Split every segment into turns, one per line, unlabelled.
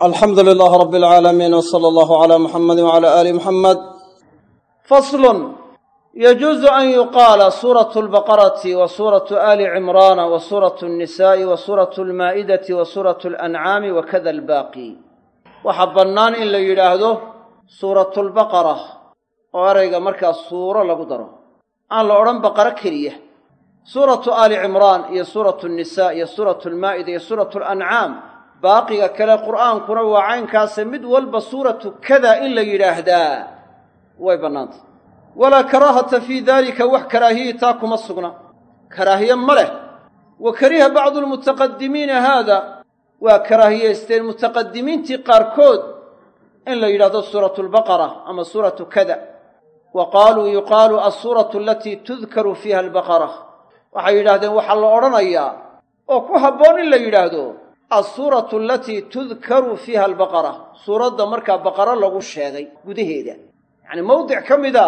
alxamdu lilaah rabbi alcaalamiin w sala allahu calaa muxamadi wcala aali muxamed faslun yajuusu an yuqaala suuratu lbaqarati wa suuratu aali cimraana wa suuratu alnisaa'i wa suuratu almaa'idati wa suuratu alancaami wa kada albaaqi waxaa bannaan in la yidhaahdo suuratu lbaqara oo erayga markaa suuro lagu daro. Aan la odhan baqaro keliya. Suuratu aali cimraan iyo suuratu nnisaa iyo suuratu almaa'ida iyo suuratu alancaam baaqiga kale qur'aankuna waa caynkaase mid walba suuratu kada in la yidhaahdaa. Way bannaantay. Walaa karaahata fii daalika wax karaahiyi taa kuma sugna. Karaahiye ma leh. Wa kariha bacdu lmutaqadimiina haada. Waa karaahiyaysteen mutaqadimiintii qaarkood in la yidhahdo suuratu lbaqara ama suuratu kada. Wa qaaluu yuqaalu alsuuratu alatii tudkaru fiiha albaqara. Waxay yidhahdeen waxaa la odhanayaa oo ku habboon in la yidhaahdo alsuuratu alatii tudkaru fiiha albaqara suuradda markaa baqaro lagu sheegay gudaheeda yacni mawdic ka mida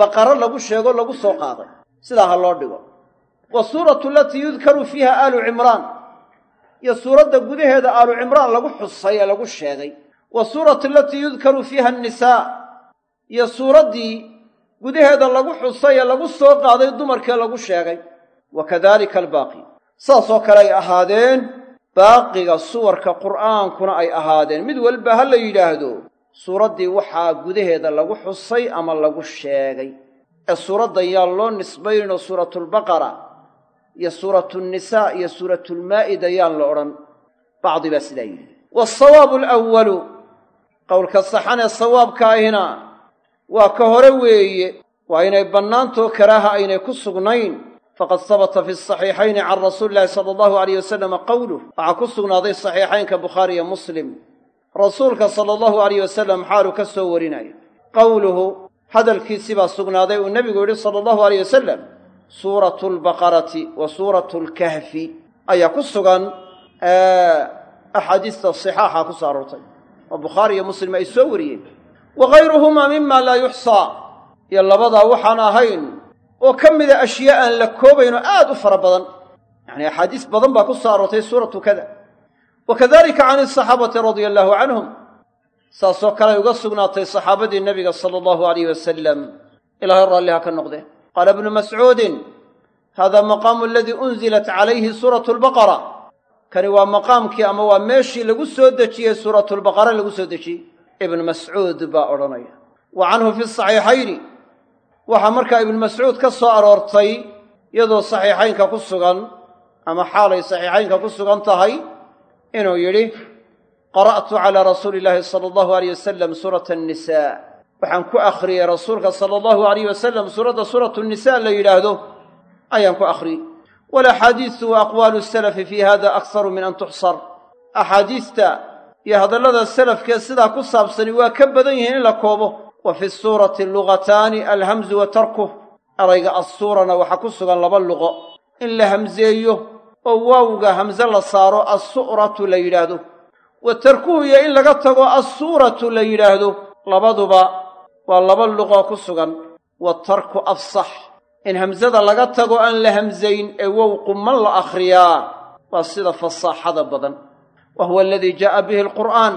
baqaro lagu sheego lagu soo qaaday sidaa ha loo dhigo wasuuratu alatii yudkaru fiiha aalu cimraan iyo suuradda gudaheeda aalu cimraan lagu xusay ee lagu sheegay wasuuratu alatii yudkaru fiiha annisaa iyo suuraddii gudaheeda lagu xusay ee lagu soo qaaday dumarkee lagu sheegay wa kadalika albaaqi saasoo kale ay ahaadeen baaqiga suwarka qur'aankuna ay ahaadeen. Mid walba ha la yidhaahdo suuraddii waxaa gudaheeda lagu xusay ama lagu sheegay. Ee suuraddan yaan loo nisbayninoo suuratulbaqara iyo suuratulnisaa iyo suuratulmaa'ida yaan la odhan bacdi baa sidaa yidhi. Waalsawaabu alwalu qowlka saxan ee sawaabka ahina waa ka hore weeye. Waa inay bannaantoo karaaha aynay ku sugnayn faqad sabata fi saxiixayni can rasuuli illahi sala allahu alayh wasalama qowluh waxaa ku sugnaaday saxiixaynka bukhaari iyo muslim. Rasuulka sala allahu alayh wasalam xaaluu ka soo warinaya qowluhu hadalkiisii baa sugnaaday uu nebigu yidhi sala allahu alayh wasalam suuratu lbaqarati wa suuratu lkahfi ayaa ku sugan axaadiista sixaaxa ku soo aroortay. Oo bukhaari iyo muslim ay soo wariyeen. Wa gayruhumaa mima laa yuxsaa. Iyo labadaa waxaan ahayn oo ka mida ashyaa aan la koobayn oo aad u fara badan. Yacni axaadiis badan baa ku soo aroortay suuratu kada. Wa kadalika can asaxaabati radia allaahu canhum saasoo kale ay uga sugnaatay saxaabadii nebiga sala allahu alayh wasalam ilaahay raalliha ka noqdee qaala ibnu mascuudin hada maqaamu aladii unzilat calayhi suuratu lbaqara. Kani waa maqaamkii ama waa meeshii lagu soo dejiyey suuratulbaqara lagu soo dejiyey. Ibnu mascuud baa odhanaya. Wa canhu fi saxiixayni waxaa markaa ibnu mascuud ka soo aroortay iyadoo saxiixaynka ku sugan ama xaalay saxiixaynka ku sugan tahay inuu yidhi qara'tu calaa rasuuli illaahi sala allahu alayh wasalam suurata annisaa waxaan ku akhriyey rasuulka sala allahu alayh wasalam suuradda suuratu nnisaa la yidhaahdo ayaan ku akhriyey. Walaxaadiisu wa aqwaalu salafi fii hada akharu min an tuxsar. Axaadiista iyo hadallada salafkee sidaa ku saabsani waa ka badan yihiin in la koobo wa fi suurati lugataani alhamzu wa tarkuh erayga assuurana waxaa ku sugan laba luqo. In la hamseeyo oo waawga hamse la saaro assu'ratu la yidhaahdo. Wa tarkuhu iyo in laga tago assuuratu la yidhaahdo. Labaduba waa laba luqoo ku sugan. Waatarku afsax in hamsada laga tago aan la hamsayn ee wow qumman la akhriyaa waa sida fasaaxada badan. Wa huwa aladii jaa'a bihi alqur'aan.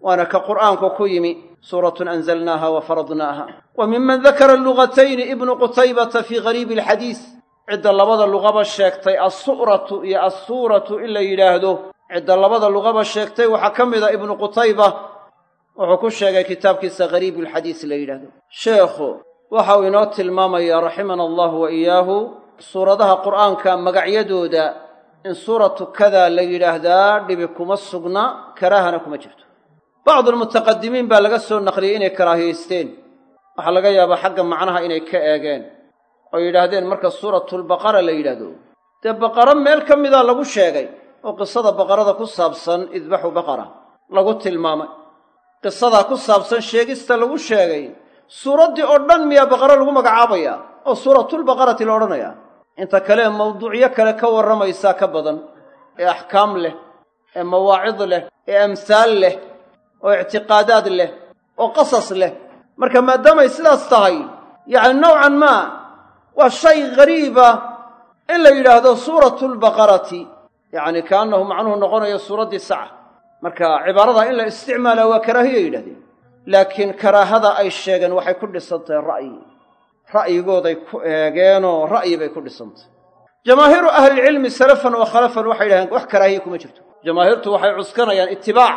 Waana ka qur'aanku ku yimi suuratun anzalnaaha wa faradnaaha wa miman dakara lugatayni ibnu qutaybata fii gariibi alxadiis cidda labada luqaba sheegtay assu'ratu iyo assuuratu in la yidhaahdo cidda labada luqaba sheegtay waxaa ka mid a ibnu qutayba wuxuu ku sheegay kitaabkiisa gariibulxadiis la yidhaahdo sheekhu waxa uu inoo tilmaamayaa raximana allahu wa iyaahu suuradaha qur'aanka magacyadooda in suuratu kada la yidhaahdaa dhibi kuma sugna karaahana kuma jirto bacdulmutaqadimiin baa laga soo naqliyey inay karaahiyaysteen waxaa laga yaabaa xagga macnaha inay ka eegeen oo yidhaahdeen marka suuratulbaqara la yidhaahdo dee baqaro meel ka mida lagu sheegay oo qisada baqarada ku saabsan idbaxu baqara lagu tilmaamay qisadaa ku saabsan sheegista lagu sheegay suuraddii oo dhan miyaa baqaro lagu magacaabaya oo suuratulbaqarati la odhanayaa inta kale mawduucyo kale ka warramaysaa ka badan ee axkaam leh ee mawaacid leh ee amsaal leh oo ictiqaadaad leh oo qasas leh. Marka maadaamay sidaas tahay yacni nowcan maa waa shay ghariiba in la yidhaahdo suuratulbaqarati yacni kaannahu macnuhu noqonayo suuraddii saca marka cibaarada in la isticmaalaa waa karaahiya yidhahdeen. Laakiin karaahada ay sheegeen waxay ku dhisantahay ra'yi. Ra'yigooday ku eegeenoo ra'yi bay ku dhisantahay jamaahiiru ahlilcilmi salafan wa khalafan waxay yidhahdeen wax karaahiya kuma jirto. Jamaahiirtu waxay cuskanayaan itibaac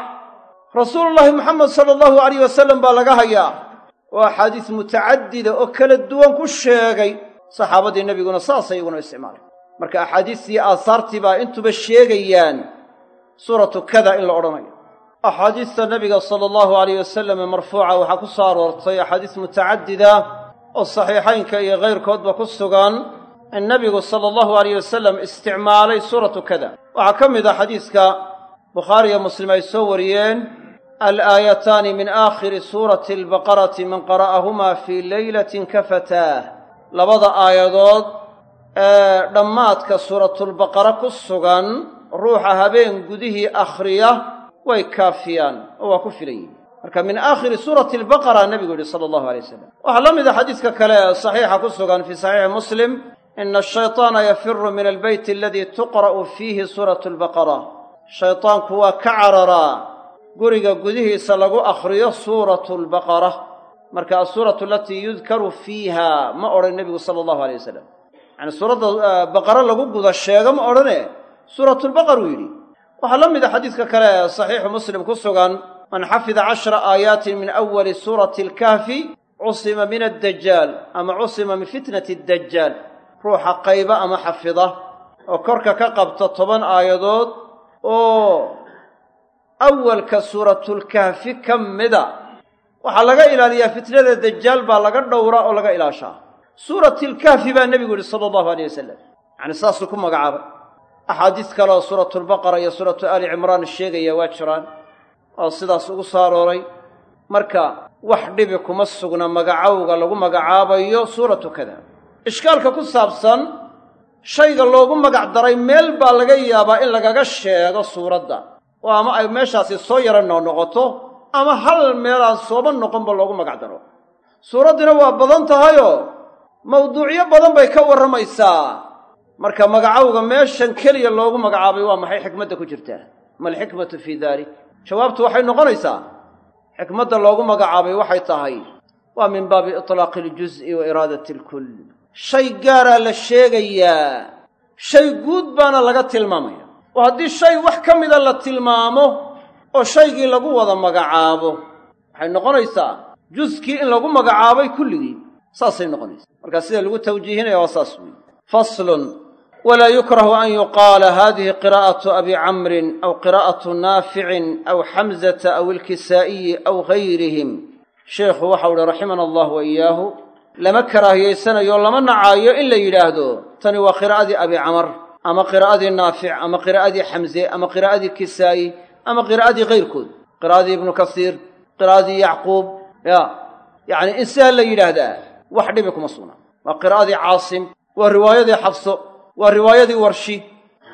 rasuulullaahi moxamed sala allahu alayh wasalam baa laga hayaa. Oo axaadiis mutacadida oo kala duwan ku sheegay saxaabadii nebiguna saasay iyaguna isticmaalay marka axaadiistii aasaartii baa intuba sheegayaan suuratu kada in la odhanayo. Axaadiista nebiga sala allahu alayh wasalam ee marfuuca waxaa ku soo aroortay axaadiis mutacadida oo saxiixaynka iyo kayrkoodba ku sugan in nebigu sala allahu alayh wasalam isticmaalay suuratu kada waxaa ka mid ah xadiiska bukhaariyo muslim ay soo wariyeen alaayataani min aakhiri suurati albaqarati man qara'ahumaa fii leylatin kafataah labada aayadood ee dhammaadka suuratulbaqara ku sugan ruuxa habeen gudihii akhriya way kaafiyaan oo waa ku filan yihiin marka min aakhiri suurati albaqara nebigu yidhi sala allahu alay wasalam waxaa la mid a xadiiska kale ee saxiixa ku sugan fii saxiixi muslim ina ashaytaana yafiru min albeyti aladii tuqra'u fiihi suuratu albaqara shaytaanku waa ka cararaa guriga gudihiisa lagu akhriyo suuratu albaqara marka asuuratu alatii yudkaru fiiha ma odhan nebigu sala allahu alay wasalam yacani suuradda baqaro lagu guda sheego ma odhane? Uu yidhi. Waxaa la mid a xadiiska kale ee saxiixu muslim ku sugan man xafida cashra aayaatin min awali suurati alkahfi cusima min addajaal ama cusima min fitnati addajaal ruuxa qayba ama xafida oo korka ka qabta toban aayadood oo awalka suuratulkahfi ka mida. Waxaa laga ilaaliyaa fitnada dajaal baa laga dhowraa oo laga ilaashaa. Suuratilkahfi baa nebigu yidhi sala allahu aleyh wasalam yacani saasuu ku magacaabay. Axaadiis kale oo suuratulbaqara iyo suuratu aali cimraan sheegaya waa jiraan oo sidaas ugu soo arooray. Marka wax dhibi kuma sugna magacowga lagu magacaabayo suuratu kada ishkaalka ku saabsan shayga loogu magac daray meel baa laga yaabaa in lagaga sheego suuradda oo ama ay meeshaasi soo yara noqnoqoto ama hal meelaan sooba noqonba loogu magac daro. Suuraddina waa badan tahayoo mawduucyo badan bay ka warramaysaa. Marka magacowga meeshan keliya loogu magacaabay waa maxay xikmadda ku jirtaa ma alxikmatu fii dalik jawaabtu waxay noqonaysaa xikmadda loogu magacaabay waxay tahay waa min baabi itlaaqi aljuz'i wa iraadati alkull shay gaaraa la sheegayaa shay guud baana laga tilmaamaya oo haddii shay wax ka mida la tilmaamo oo shaygii lagu wada magacaabo waxay noqonaysaa juskii in lagu magacaabay kulligii saasay noqonaysaa. Marka sida lagu tawjiihinaya waa saas weeye. Faslun walaa yukrahu an yuqaala hadihi qiraa'atu abi camrin aw qiraa'atu naaficin aw xamzata aw ilkisaa'iyi aw gayrihim. Sheikhu waxau uhi raximana allah wa iyaahu lama karaahiyaysanayo lama nacaayo in la yidhaahdo tani waa qiraa'adii abi camar ama qiraa'adii naafic ama qiraa'adii xamze ama qiraa'adii kisaa'i ama qiraa'adii kayrkood qiraa'adii ibnu kasiir qiraa'adii yacquub ya yacni in la yidhaahdaa wax dhibi kuma sugnaa waa qiraa'adii caasim waa riwaayadii xafso waa riwaayadii warshi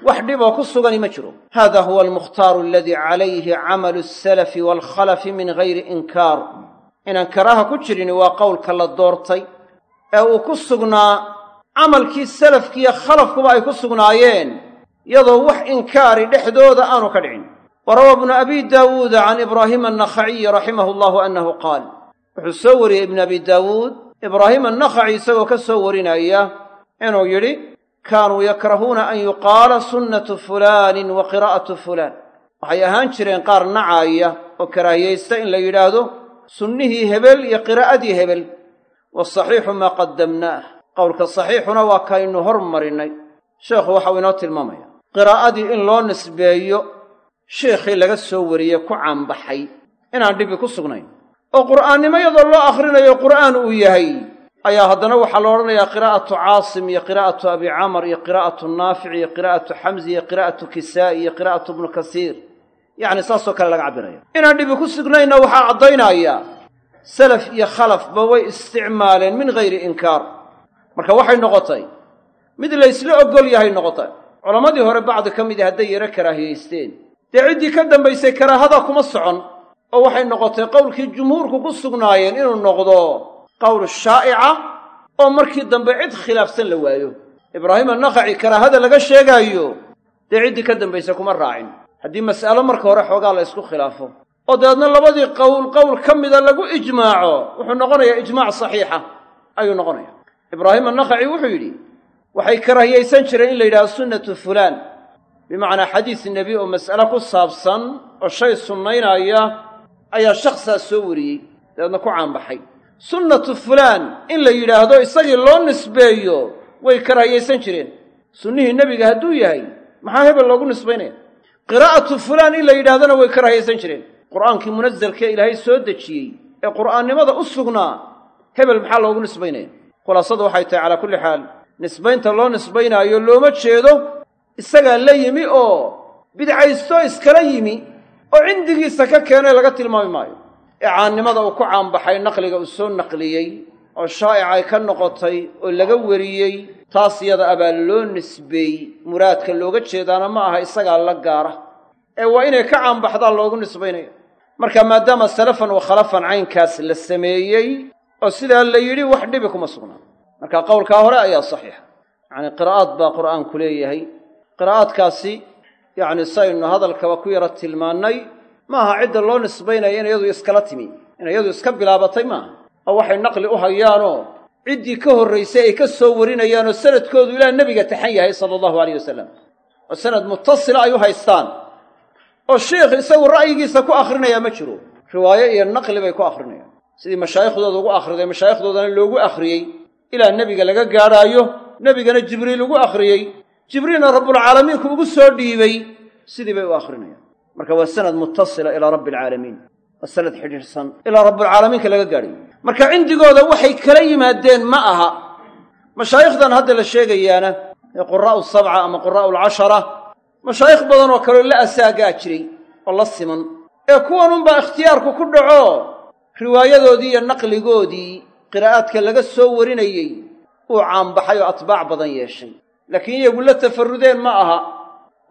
wax dhiboo ku sugani ma jiro. Hada huwa almukhtaaru aladii calayhi camalu asalafi waalkhalafi min gayri inkaar. Inaan karaaha ku jirin waa qowlka la doortay ee uu ku sugnaa camalkii salafkiiyo khalafkuba ay ku sugnaayeen iyadoo wax inkaari dhexdooda aanu ka dhicin. Wa rawaa ibnu abi daawuuda can ibraahiima annakhaciyi raximahu allahu annahu qaal. Wuxuu soo wariyey ibnu abi daawuud ibraahiim annakhaci isagoo ka soo warinaya inuu yidhi kaanuu yakrahuuna an yuqaala sunnatu fulaanin wa qiraa'atu fulaan. Waxay ahaan jireen qaar nacaaya oo karaahiyaysta in la yidhaahdo sunnihii hebel iyo qiraa'adii hebel waasaxiixu maa qaddamnaah qowlka saxiixuna waa kaynu hormarinnay sheekhu waxau inoo tilmaamaya qiraa'adii in loo nisbeeyo sheikhii laga soo wariyey ku caanbaxay inaan dhibi ku sugnayn. Oo qur'aannimo iyadoo loo akhrinayo qur'aan uu yahay ayaa haddana waxaa la odhanayaa qiraa'atu caasim iyo qiraa'atu abi camar iyo qiraa'atu naafic iyo qiraa'atu xamsi iyo qiraa'atu kisaa'i iyo qiraa'atu ibnu kasiir. Yacni saasoo kale laga cabbiraya. Inaan dhibi ku sugnayna waxaa caddaynaya salaf iyo khalafba way isticmaaleen min hayri inkaar marka waxay noqotay mid laysla oggol yahay noqotay. Culammadii hore bacdi ka midii hadday yaro karaahiyaysteen dee ciddii ka dambaysay karaahada kuma socon oo waxay noqotay qowlkii jumhuurku ku sugnaayeen inuu noqdo qowl shaa'ica oo markii dambe cid khilaafsan la waayo. Ibraahim annakhaci karaahada laga sheegaayo dee ciddii ka dambaysa kuma raacin. Haddii mas'alo marka hore xoogaa la ysku khilaafo. Oo dabeedna labadii qowl qowl ka mida lagu ijmaaco wuxuu noqonayaa ijmaac saxiixa ayuu noqonaya ibraahim annakhaci wuxuu yidhi waxay karaahiyaysan jireen in la yidhahdo sunnatu fulaan. Bimacnaa xadiis nebi oo mas'ale ku saabsan oo shay sunnaynaya ayaa shakhsaas soo wariyey dabeedna ku caanbaxay. Sunnatu fulaan in la yidhaahdo isagii loo nisbeeyo way karaahiyaysan jireen. Sunnihii nebiga hadduu yahay maxaa hebel loogu nisbaynaya? Qiraa'atu fulaan in la yidhahdona way karaahiyaysan jireen. Qur'aankii munasalkee ilaahay soo dejiyey ee qur'aannimada u sugnaa hebel maxaa loogu nisbaynaya khulaasadu waxay tahay calaa kulli xaal nisbaynta loo nisbaynaayo looma jeedo isagaa la yimi oo bidcaysto iskala yimi oo cindigiisa ka keenay laga tilmaami maayo. Ee caannimada uu ku caanbaxay naqliga uu soo naqliyey oo shaa'icay ka noqotay oo laga weriyey taas iyada abaa loo nisbeeyey muraadka looga jeedaana ma aha isagaa la gaara. Ee waa inay ka caanbaxdaan loogu nisbaynaya marka maadaama salafan wa khalafan caynkaas la sameeyey oo sidaa la yidhi wax dhibi kuma sugnaa marka qowlkaa hore ayaa saxiixa. Yacni qiraa'aad baa qur'aanku leeyahay. Qiraa'aadkaasi yacni saynu hadalkaba ku yara tilmaannay ma aha cidda loo nisbaynaya in iyadu iskala timi in iyadu iska bilaabatay maaha. Oo waxay naqli u hayaanoo ciddii ka horraysay ay ka soo warinayaanoo sanadkoodu ilaa nebiga taxan yahay sala allahu alayh wasalam oo sanad mutasila ay u haystaan. Oo sheikh isagu ra'yigiisa ku akhrinayaa ma jiro. Riwaayo iyo naqli bay ku akhrinayaan sidii mashaayikhdooda ugu akhriday mashaayikdoodana loogu akhriyey ilaa nebiga laga gaadhaayo nebigana jibriil ugu akhriyey. Jibriilna rabbulcaalamiinku ugu soo dhiibay sidii bay u akhrinayaan. Marka waa sanad mutasila ilaa rabbi alcaalamiin waa sanad xidhiidhsan ilaa rabbulcaalamiinka laga gaadhayo marka cindigooda waxay kala yimaadeen ma aha. Mashaayikhdan hadda la sheegayaana ee quraa'u sabca ama quraa'u alcashara mashaayikh badan oo kaleo la asaagaa jiray oo la siman. Ee kuwanunbaa ikhtiyaarku ku dhaco riwaayadoodii iyo naqligoodii qiraa'aadka laga soo warinayey uu caanbaxay oo atbaac badan yeeshay. Laakiin iyagu la tafarrudeen ma aha.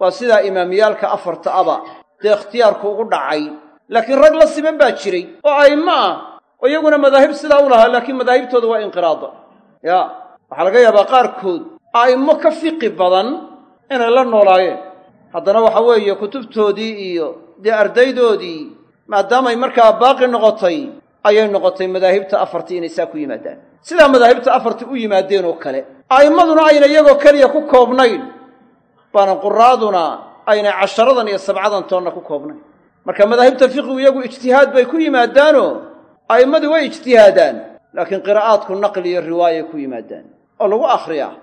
Waa sidaa imaamiyaalka afarta aba dee ikhtiyaarku ugu dhacay. Laakiin rag la siman baa jiray oo a'immo ah oo iyaguna madaahib sidaa u lahaa laakiin madaahibtooda waa inqiraada yaa waxaa laga yaabaa qaarkood a'immo ka fiqi badan inay la noolaayeen. Haddana waxa weeye kutubtoodii iyo dee ardaydoodii maadaamay markaa baaqi noqotay ayay noqotay madaahibta afartii inay saa ku yimaadaan. Sidaa madaahibta afartii u yimaadeen oo kale a'immaduna ayna iyagoo keliya ku koobnayn baana quraaduna aynay casharadan iyo sabcadan toonna ku koobnayn. Marka madaahibta fiqigu iyagu ijtihaad bay ku yimaadaanoo a'immadii way ijtihaadaan laakiin qiraa'aadku naqli iyo riwaayay ku yimaadaan. Oo lagu akhriyaa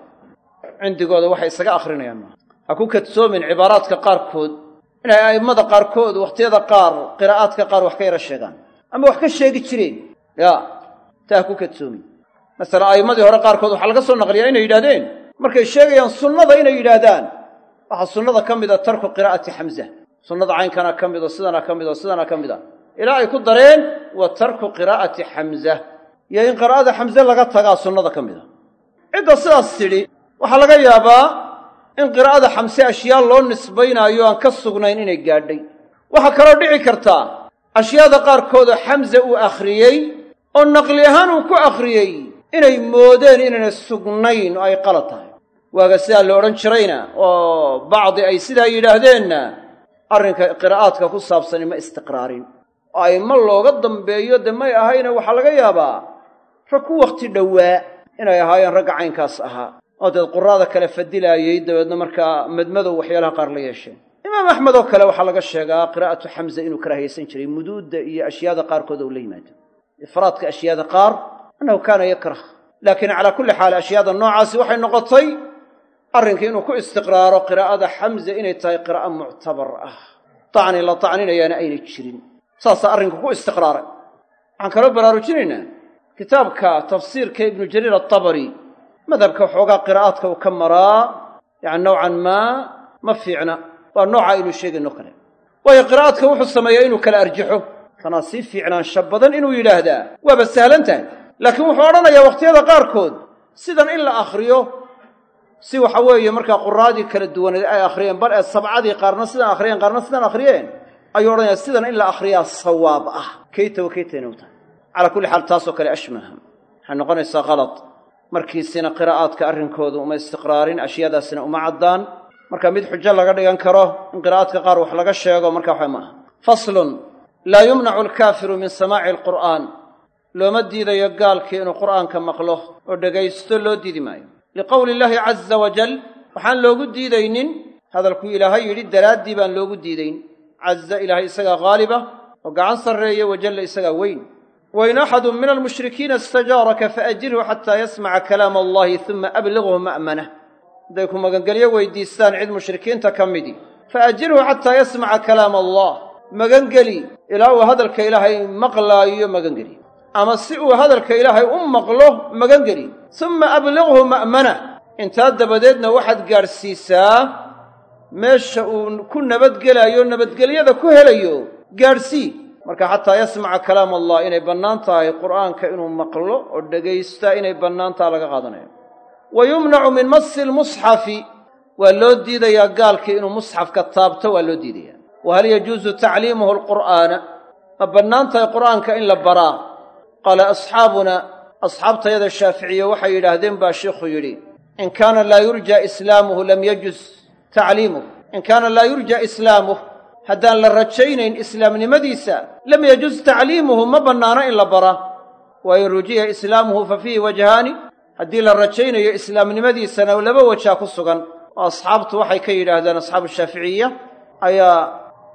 cindigooda waxay isaga akhrinayaan. Maaha ha ku kadsoomin cibaaraadka qaarkood inay a'immada qaarkood wakhtiyada qaar qiraa'aadka qaar wax ka yara sheegaan. Ama wax ka sheegi jireen. Yaa taa ha ku kadsoomin masalan a'immadii hore qaarkood waxaa laga soo naqliyaa inay yidhahdeen markay sheegayaan sunnada inay yidhaahdaan. Waxaa sunnada ka mida tarku qiraa'ati xamza sunnada caynkana ka mid oo sidana ka mid oo sidana ka mid a ilaa ay ku dareen wa tarku qiraa'ati xamza iyo in qiraa'ada xamze laga tagaa sunnada ka mid a cidda sidaas tidhi waxaa laga yaabaa in qiraa'ada xamse ashyaa loo nisbaynaayo aan ka sugnayn inay gaadhay. Waxaa kaloo dhici kartaa ashyaada qaarkoodoo xamse uu akhriyey oo naqli ahaan uu ku akhriyey inay moodeen inaynay sugnayn oo ay qalad tahay. Waaga sidaa la odhan jirayna oo bacdi ay sidaa yidhaahdeenna arrinka qiraa'aadka ku saabsani ma istiqraarin. Oo ayma looga dambeeyo dee may ahayna waxaa laga yaabaa rag ku wakhti dhowaa inay ahaayeen ragga caynkaas ahaa oo deed quraada kale fadilaayey dabeedna markaa madmadow waxyaalaha qaar la yeesheen. Imaam axmed oo kale waxaa laga sheegaa qiraa'atu xamza inuu karaahiyaysan jiray muduudda iyo ashyaada qaarkood ou la yimaado. Ifraadka ashyaada qaar annahu kaana yakrah. Laakiin calaa kulli xaal ashyaada noocaasi waxay noqotay arrinkii inuu ku istiqraaro qiraa'ada xamza inay tahay qiraa'a muctabar ah. Tacni la tacninayaana aynay jirin. Saasaa arrinku ku istiqraaray. Waxaan kaloo baraarujinaynaa kitaabka tafsiirka ibnu jariir atabari madhabka waxoogaa qiraa'aadka uu ka maraa yacni nowcan maa ma fiicna. Waa nooca aynu sheegayno kale. Waayo qiraa'aadka wuxuu sameeyaa inuu kala arjaxo. Tanaa sii fiicnaansha badan inuu yidhaahdaa. Waaba sahlan tahay. Laakiin wuxuu odhanayaa wakhtiyada qaarkood sidan in la akhriyo si waxa weeye markaa quraadii kala duwaneed ay akhriyeen bal ee sabcadii qaarna sidan akhriyeen qaarna sidan akhriyeen ayuu odhanayaa sidan in la akhriyaa sawaab ah. Kayta wa kaytayna u tahay. Calaa kulli xaal taasoo kale ashmaha. Waxay noqonaysaa kalad markiisina qiraa'aadka arrinkoodu uma istiqraarin ashyaadaasina uma caddaan. Marka mid xujo laga dhigan karo in qiraa'adka qaar wax laga sheego marka waxa maaha faslun laa yumnacu alkaafiru min samaaci alqur'aan. Looma diidayo gaalkii inuu qur'aanka maqlo oo dhegaysto loo diidi maayo. Liqowli illaahi caza wajal waxaan loogu diidaynin. Hadalkuu ilaahay yidhi daraaddii baan loogu diidayn. Caza ilaahay isagaa haaliba oo gacan sarreeya wajalla isagaa weyn wain axadun min almushrikiina istajaaraka faajirhu xataa yasmaca kalaama allahi uma ablighu ma'manah hadday ku magangelyo weydiistaan cid mushrikiinta ka midii faajirhu xataa yasmaca kalaama allah magangeli ilaa uu hadalka ilaahay maqlaayo magangeli ama si uu hadalka ilaahay u maqlo magangeli summa ablighu ma'manah intaa dabadeedna waxaad gaadhsiisaa meesha uu ku nabadgelaayo nabadgelyada ku helayo gaadhsii marka xataa yasmaca kalaam allah inay bannaan tahay qur'aanka inuu maqlo oo dhagaystaa inay bannaan taha laga qaadanayo wa yumnacu min masi lmusxafi waa loo diidayaa gaalkii inuu musxafka taabto waa loo diidayaa. Wa hal yajuusu tacliimuhu alqur'aana ma bannaan tahay qur'aanka in la baraa? Qaala asxaabuna asxaabtayada shaaficiye waxay yidhaahdeen baa sheikhu yidhi in kaana laa yurja islaamuhu lam yajuz tacliimuh in kaana laa yurja islaamuh haddaan la rajaynayn islaamnimadiisa lam yajuz tacliimuhu ma bannaano in la bara wa in rujiya islaamuhu fa fiihi wajhaani haddii la rajaynayo islaamnimadiisana laba wajaa ku sugan. Oo asxaabtu waxay ka yidhaahdeen asxaabu shaaficiya ayaa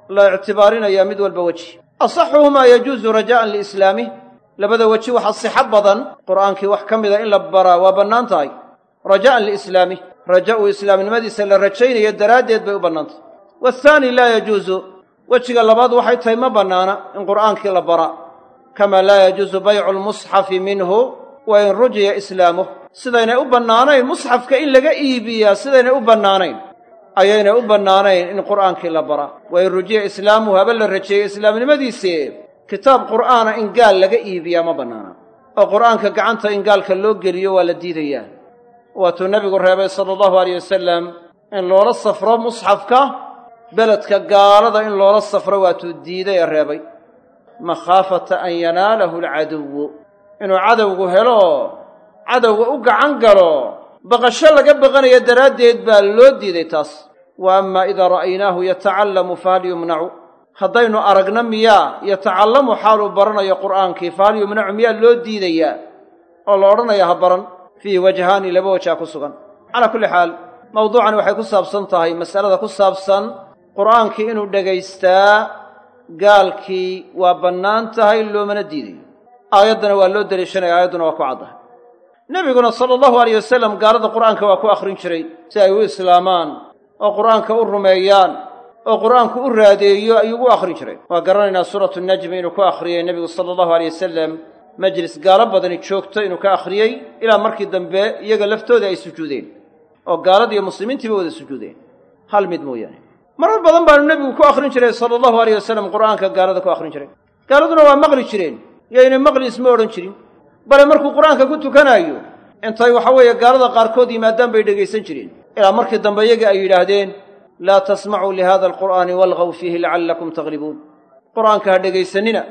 la ictibaarinayaa mid walba weji. Asaxuhumaa yajuusu raja'an liislaamih labada weji waxaa sixo badan. Qur'aankii wax ka mida in la baraa waa bannaan tahay. Raja'an liislaamih raja uu islaamnimadiisa la rajaynayo daraaddeed bay u bannaantahy waathaani laa yajuusu wejiga labaad waxay tahay ma bannaana in qur'aankii la bara. Kamaa laa yajuusu baycu lmusxafi minhu wa in rujiya islaamuh sidaynay u bannaanayn musxafka in laga iibiyaa sidaynay u bannaanayn. Ayaynay u bannaanayn in qur'aankii la bara. Wa in rujiya islaamuhu haba la rajeeyo islaamnimadiisii kitaab qur'aana in gaal laga iibiyaa ma bannaana. Oo qur'aanka gacanta in gaalka loo geliyo waa la diidayaa. Waatuu nebigu reebay sala allahu aleyh wasalam in loola safro musxafka beledka gaalada in loola safro waatuu diiday ee reebay. Makhaafata an yanaalahu alcaduwu. Inuu cadowgu helo cadowga u gacan galo baqasho laga baqanayo daraaddeed baa loo diiday taas. Wa amma idaa ra'aynaahu yatacallamu fahal yumnacu haddaynu aragna miyaa yatacallamu xaaluu baranayo qur'aankii fahal yumnacu miyaa loo diidayaa? Oo la odhanaya ha baran. Fiihi wajhaani laba wajaa ku sugan. Calaa kulli xaal mawduucani waxay ku saabsan tahay masalada ku saabsan qur'aankii inuu dhegaystaa gaalkii waa bannaan tahay loomana diidayo. Aayaddana waa loo deliishanaya aayadduna waa ku caddahay. Nebiguna sala allahu aleyh wasalam gaalada qur'aanka waa ku akhrin jiray si ay u islaamaan oo qur'aanka u rumeeyaan oo qur'aanku u raadeeyo ayuu ugu akhrin jiray. Waa garanaynaa suuratu najmi inuu ku akhriyey nebigu sala allahu aleyh wasalam majlis gaalo badani joogto inuu ka akhriyey ilaa markii dambe iyaga laftooda ay sujuudeen oo gaaladiiyo muslimiintiiba wada sujuudeen. Hal mid mooyaane marar badan baanu nebigu ku akhrin jiray sala allahu aleyh wasalam qur'aanka gaalada ku akhrin jiray. Gaaladuna waa maqli jireen. Yoynay maqli isma odhan jirin. Bale markuu qur'aanka ku tukanaayo intay waxa weeye gaalada qaarkood yimaadaan bay dhegaysan jireen. Ilaa markii dambe iyagii ay yidhaahdeen laa tasmacuu lihada alqur'aani walgaw fiihi lacallakum taglibuun qur'aanka ha dhegaysanina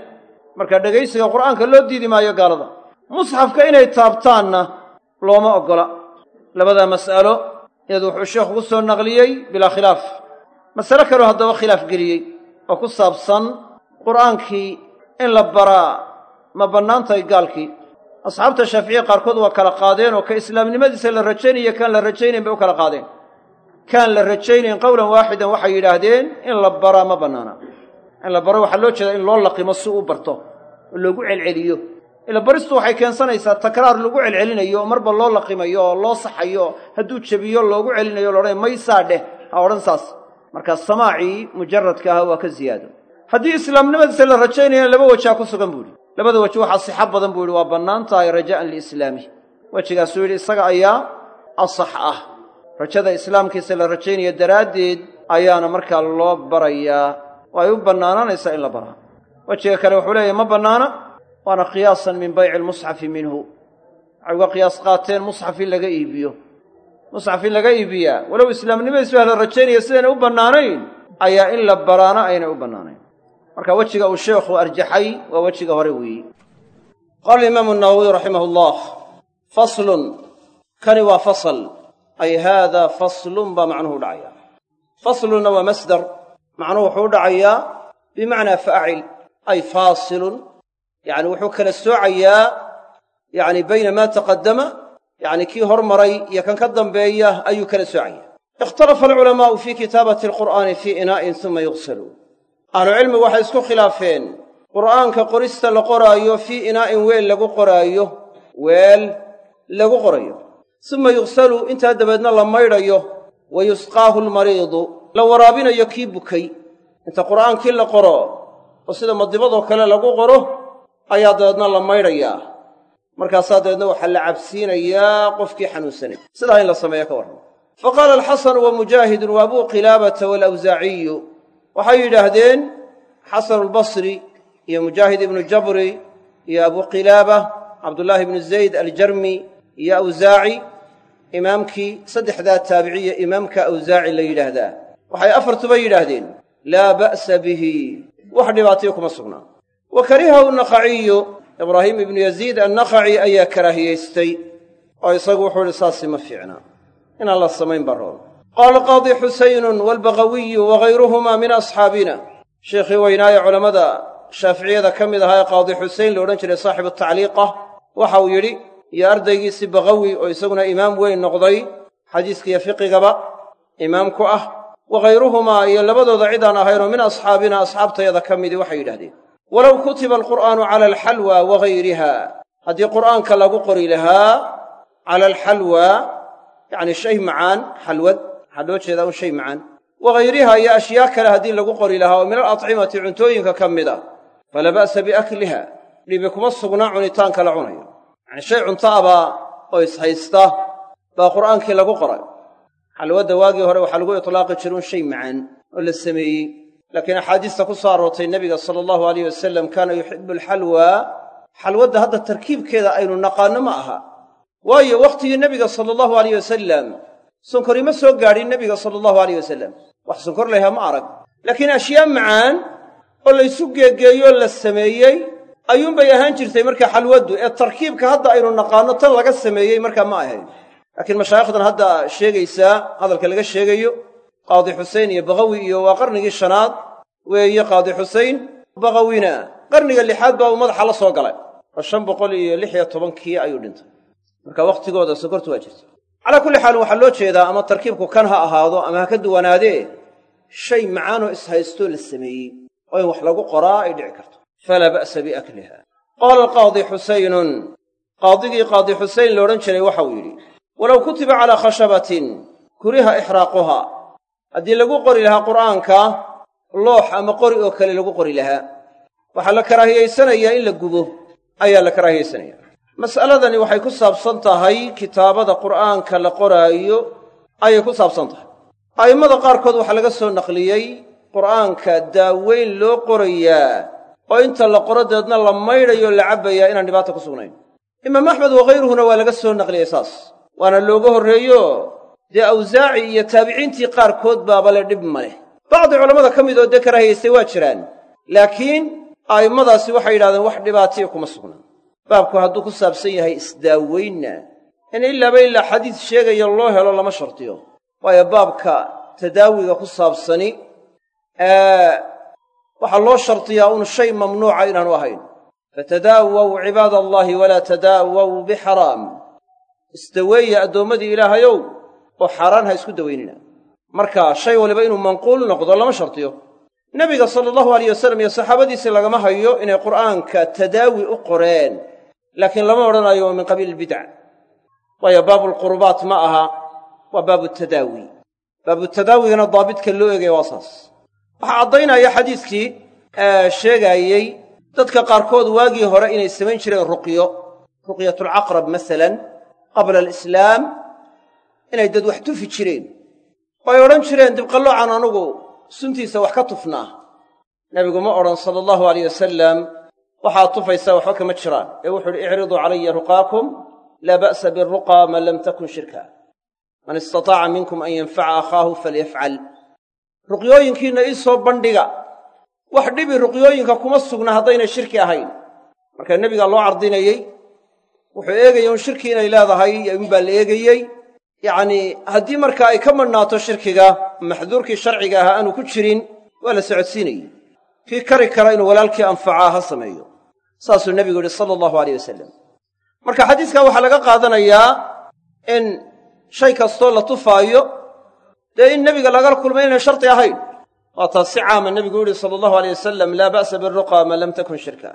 marka dhegaysiga qur'aanka loo diidi maayo gaalada. Musxafka inay taabtaanna looma oggola labadaa mas'alo iyadu wuxuu sheekhu ku soo naqliyey bilaa khilaaf masale kaloo haddaba khilaaf geliyey oo ku saabsan qur'aankii in la baraa ma bannaan tahay gaalkii. Asxaabta shaaficiya qaarkood waa kala qaadeen oo ka islaamnimadiisa la rajaynayo kaan la rajaynayn bay u kala qaadeen. Kaan la rajaynayn qowlan waaxidan waxay yidhaahdeen in la baraa ma bannaana. In la baro waxaa loo jeedaa in loo laqimo si uu barto oo loogu celceliyo. Ila baristu waxay keensanaysaa takraar lagu celcelinayo oo marba loo laqimayo oo loo saxayo hadduu jebiyo loogu celinayo loodhan maysaa dheh ha odhan saas markaa samaacii mujaradka aha waa ka ziyaado. Haddii islaamnimadiisa la rajaynayana laba wejaa ku sugan buu yidhi. Labada weji waxaa sixo badan buu yidhi waa bannaan tahay raja'an liislaamih wejigaasuu yidhi isaga ayaa asax ah. Rajada islaamkiisa la rajaynaya daraaddeed ayaana markaa loo barayaa oo ay u bannaanaanaysaa in la baraa. Wejiga kale wuxuu leeyahy ma bannaana? Waana qiyaasan min bayci almusxafi minhu. Waxay uga qiyaas qaateen musxaf in laga iibiyo musxaf in laga iibiyaa. Walow islaamnimadiisu la rajaynaya sidayna u bannaanayn ayaa in la baraana aynay u bannaanayn. Marka wejiga uu sheekhu arjaxay waa wejiga hore weeye qaala alimaamu nawowiy raximah allah faslun kani waa fasl ay haada faslun baa macnuhu dhacaya. Faslunna waa masdar. Macnuhu wuxuu u dhacayaa bimacnaa faacil. Ay faasilun yacni wuxuu kala soocayaa yacni bayna maa taqaddama yacni kii hormaray iyo kan ka dambeeya ayuu kala soocaya ikhtalafa alculamaa'u fii kitaabati alqur'aani fii inaa'in suma yuqsalu ahlucilmigu waxay isku khilaafeen. Qur'aanka qorista la qoraayo fii inaa'in weel lagu qoraayo weel lagu qorayo. Suma yuqsalu intaa dabeedna la maydhayo wa yusqaahu almariidu. La waraabinayo kii bukay. Inta qur'aankii la qoro oo sida madibadoo kale lagu qoro ayaa dabeedna la maydhayaa markaasaa dabeedna waxaa la cabsiinayaa qofkii xanuunsanay sidaa in la sameeyo ka warran. Fa qaala alxasanu wa mujaahidun wa abuu qilaabata waalawsaaciyu waxay yidhaahdeen xasanu albasri iyo mujaahid ibnu jabri iyo abuu qilaaba cabdullaahi ibnu zayd aljarmi iyo awsaaci imaamkii saddexdaa taabiciya imaamka awsaaci la yidhaahdaa. Waxay afartuba yidhaahdeen laa ba'sa bihi. Wax dhibaatayo kuma sugnaa wa karihahu naqaciyu ibraahiim ibnu yaziid annaqaci ayaa karaahiyaystay oo isagu wuxuu idhi saasi ma fiicnaa inaan la samayn baa roon qaala qaadi xusaynun waalbagawiyu wagayruhumaa min asxaabina sheikhii weynaaye culammada shaaficiyada ka mid ahaa ee qaadi xuseyn la odhan jiray saaxibu tacliiqa waxa uu yidhi iyo ardaygiisii bagawi oo isaguna imaam weyn noqday xadiiskiiyo fiqigaba imaam ku ah wagayruhumaa iyo labadooda cid aan ahaynoo min asxaabina asxaabtayada ka midii waxay yidhahdeen walow kutiba alqur'aanu cala alxalwa wagayriha haddii qur'aanka lagu qori lahaa cala alxalwa yacni shay macaan xalwad waxaa loo jeedaa un shay macaan. Wagayriha iyo ashyaa kale haddii lagu qori lahaa oo min alacimati cuntooyinka ka mid a fala ba'sa biakliha. Dhibi kuma sugnaa cunitaanka la cunayo. Yacni shay cunto abaa oo ishaysta baa qur'aankii lagu qoray. Xalwadda waagii hore waxaa lagu itlaaqi jiray un shay macaan oo la sameeyey laakiin axaadiista ku soo aroortay nebiga sala allahu alayh wasalam kaana yuxibu alxalwa xalwadda hadda tarkiibkeeda aynu naqaanno ma aha. Waayo wakhtigii nebiga sala allahu alayh wasalam sonkori ma soo gaadhin nebiga sala allahu alayh wasalam wax sonkor layhaa ma arag. Laakiin ashyaa macaan oo laysu geegeeyoo la sameeyey ayuunbay ahaan jirtay markaa xalwaddu ee tarkiibka hadda aynu naqaanno tan laga sameeyey markaa ma ahayn. Laakiin mashaayikhdan hadda sheegaysaa hadalka laga sheegayo qaadi xusein iyo bagawi iyo waa qarnigii shanaad weeye qaadi xusein bagawina qarniga lixaad baa uu madaxa la soo galay. Oo shan boqol iyo lix iyo tobankii ayuu dhintay. Marka wakhtigooda sokortu waa jirta calaa kulli xaal waxaa loo jeedaa ama tarkiibku kan ha ahaado ama ha ka duwanaadee shay macaanoo ishaystoo la sameeyey oo in wax lagu qoraa ay dhici karto. Falaa ba'sa biakliha. Qaala alqaadi xusaynun qaadigii qaadi xusein la odhan jiray waxauu yidhi walow kutiba calaa khashabatin kuriha ixraaquha. Haddii lagu qori lahaa qur'aanka loox ama qori oo kale lagu qori lahaa. Waxaa la karaahiyaysanayaa in la gubo. Ayaa la karaahiyaysanaya mas'aladani waxay ku saabsan tahay kitaabada qur'aanka la qoraayo ayay ku saabsan tahay. A'immada qaarkood waxaa laga soo naqliyey qur'aanka daaweyn loo qorayaa oo inta la qoro deedna la maydhayo la cabbayaa inaan dhibaata ku sugnayn. Imaam axmed wakhayruhuna waa laga soo naqliyey saas. Waana looga horreeyo. Dee awsaaci iyo taabiciintii qaarkood baaba le dhib ma leh bacdi culammada ka mid oo dee karaahiyaystay waa jiraan. Laakiin a'immadaasi waxay yidhahdeen wax dhibaataya kuma sugnaan baabku hadduu ku saabsan yahay isdaaweynna in ilaaba ilaa xadiis sheegaya loo helo lama shartiyo. Waayo baabka tadaawiga ku saabsani waxaa loo shartiyaa un shay mamnuuca inaanu ahayn. Fatadaawaw cibaada allaahi walaa tadaawaw bixaraam. Isdaweeya addoommadii ilaahayow oo xaaraan ha isku dawaynina marka shay waliba inuu manquul noqdo lama shartiyo. Nebiga sala allahu alayh wasalam iyo saxaabadiisii lagama hayo inay qur'aanka tadaawi u qoreen laakiin lama odhanayo min qabiil ilbidac waayo baabulqurubaat ma aha waa baabutadaawi baabutadaawigana daabidka loo eegaya waa saas. Waxaa caddaynaya xadiiskii sheegaayey dadka qaarkood waagii hore inay samayn jireen ruqyo ruqyatulcaqrab masalan qabla alislaam inay dad wax tufi jireen ay odhan jireen dibqalloocan anugu suntiisa wax ka tufnaa. Nebigu ma odhan sala allahu alayh wasalam waxaad tufaysaa waxba kama jiraan. Ee wuxu uhi icriduu calaya ruqaakum laa ba'sa biruqaa man lam takun shirka. Man istataaca minkum an yanfaca akhaahu falyafcal ruqyooyinkiinna ii soo bandhiga. Wax dhibi ruqyooyinka kuma sugna haddaynay shirki ahayn. Marka nebigaa loo cardinayey wuxuu eegayey un shirki inay leedahay. Unbaa la eegayey yacnii haddii markaa ay ka madhnaato shirkiga maxduurkii sharciga ahaa aanu ku jirin waa la socodsiinayey. Kii kari kara inuu walaalkii anfacaa ha sameeyo. Saasuu nebigu yidhi sala allahu aleyh wasalam marka xadiiskan waxaa laga qaadanayaa in shay kastoo la tufaayo dee in nebiga lagala kulmay inay shardi ahayn. Waa taas si caama nebigu yidhi sala allahu aleyh wasalam laa ba'sa biruqa maa lam takun shirka.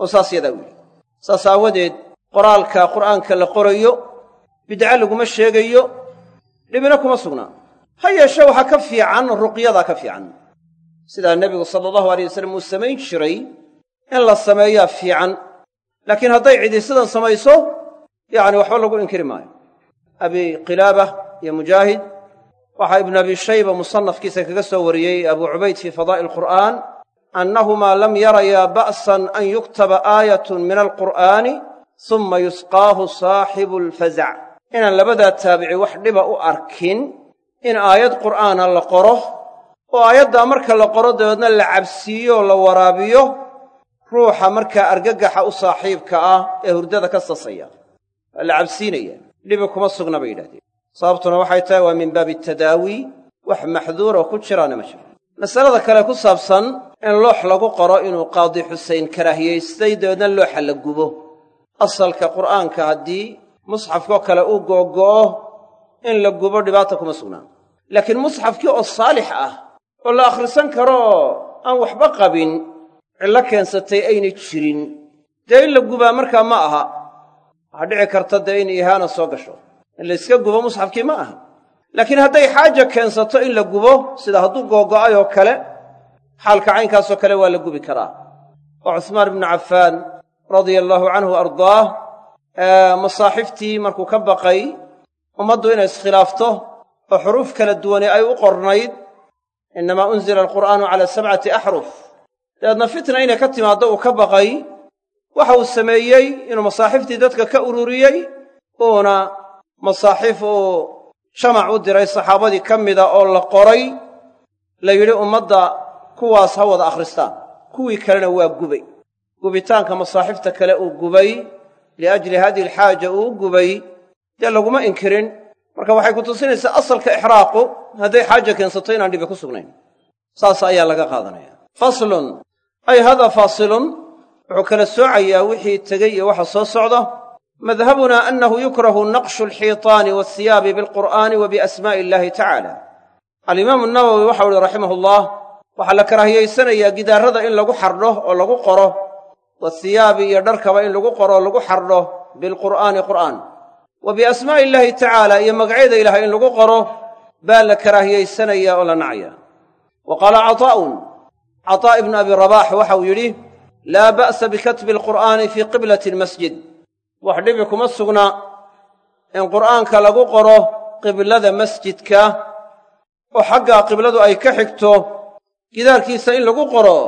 Oo saas yadaa u saas aawadeed qoraalka qur'aanka la qorayo bidca laguma sheegayo dhibina kuma sugnaa ha yeeshe waxaa ka fiican ruqyadaa ka fiican. Sidaa nebigu sala allahu aleyh wasalam uu samayn jiray in la sameeyaa fiican. Laakiin hadday cidi sidan samayso yacni waxba lagu inkiri maayo. Abi qilaaba iyo mujaahid waxaa ibnu abi shayba musannafkiisa kaga soo wariyey abuu cubayd fii fadaa'i alqur'aan annahumaa lam yarayaa ba'san an yuktaba aayatun min alqur'aani summa yusqaahu saaxibu alfazac inaan labadaa taabici wax dhiba u arkin in aayad qur'aana la qoro oo aayaddaa marka la qoro dabeedna la cabsiiyo la waraabiyo ruuxa markaa argagaxa u saaxiibka ah ee hurdada ka sasaya waa la cabsiinaya dhibi kuma sugna bay yidhahdeen. Sababtuna waxay tahay waa min baabi tadaawi wax maxduuroo ku jiraana ma jiro masalada kale ku saabsan in loox lagu qoro inuu qaadi xusein karaahiyaystay dabeedna looxa la gubo. Asalka qur'aanka haddii musxafkoo kale uu googo'o in la gubo dhibaata kuma sugnaan. Laakiin musxafkii oo saalix ah oo la akhrisan karo oo aan waxba qabin cillo keensatay aynay jirin. Dee in la gubaa markaa ma aha. Waxaa dhici karta dee in ihaana soo gasho. In layska gubo musxafkii ma aha. Laakiin hadday xaaja keensato in la gubo sida hadduu googo'ay oo kale xaalka caynkaasoo kale waa la gubi karaa. Oo cusmaan ibnu cafaan radia allaahu canhu ardaah masaaxiftii markuu ka baqay ummaddu inay iskhilaafto oo xuruuf kala duwani ay u qornayd innamaa unzila alqur'aanu calaa sabcati axruf. Dabeedna fitna inay ka timaaddo uu ka baqay waxa uu sameeyey inuu masaaxiftii dadka ka ururiyey uuna masaaxif uu jamac u diray saxaabadii ka mida oo la qoray la yidhi ummadda kuwaas ha wada akhristaan. Kuwii kalena waa gubay. Gubitaanka masaaxifta kale uu gubay liajli haadihi alxaaja uu gubay dee laguma inkirin. Marka waxay ku tusinaysaa asalka ixraaqu hadday xaaja keensato inaan dhibi ku sugnayn. Saas ayaa laga qaadanaya. Faslun ay hada faasilun wuxuu kala soocayaa wixii tegey iyo waxa soo socda. Madhabunaa annahu yukrahu naqshu alxiitaani waasiyaabi bilqur'aani wa biasmaa'i illaahi tacaala alimaamu nawowi waxau uhi raximahullah waxaa la karaahiyaysanayaa gidaarada in lagu xardho oo lagu qoro wasiyaabi iyo dharkaba in lagu qoro lagu xardho bilqur'aani qur'aan. Wa biasmaa'i illaahi tacaala iyo magacyada ilahay in lagu qoro baa la karaahiyaysanayaa oo la nacaya. Wa qaala cataa'un cataa' ibnu abi rabaax waxau yidhi laa ba'sa bikatbi alqur'aani fii qiblati almasjid. Wax dhibi kuma sugna in qur'aanka lagu qoro qiblada masjidka oo xaggaa qibladu ay ka xigto gidaarkiisa in lagu qoro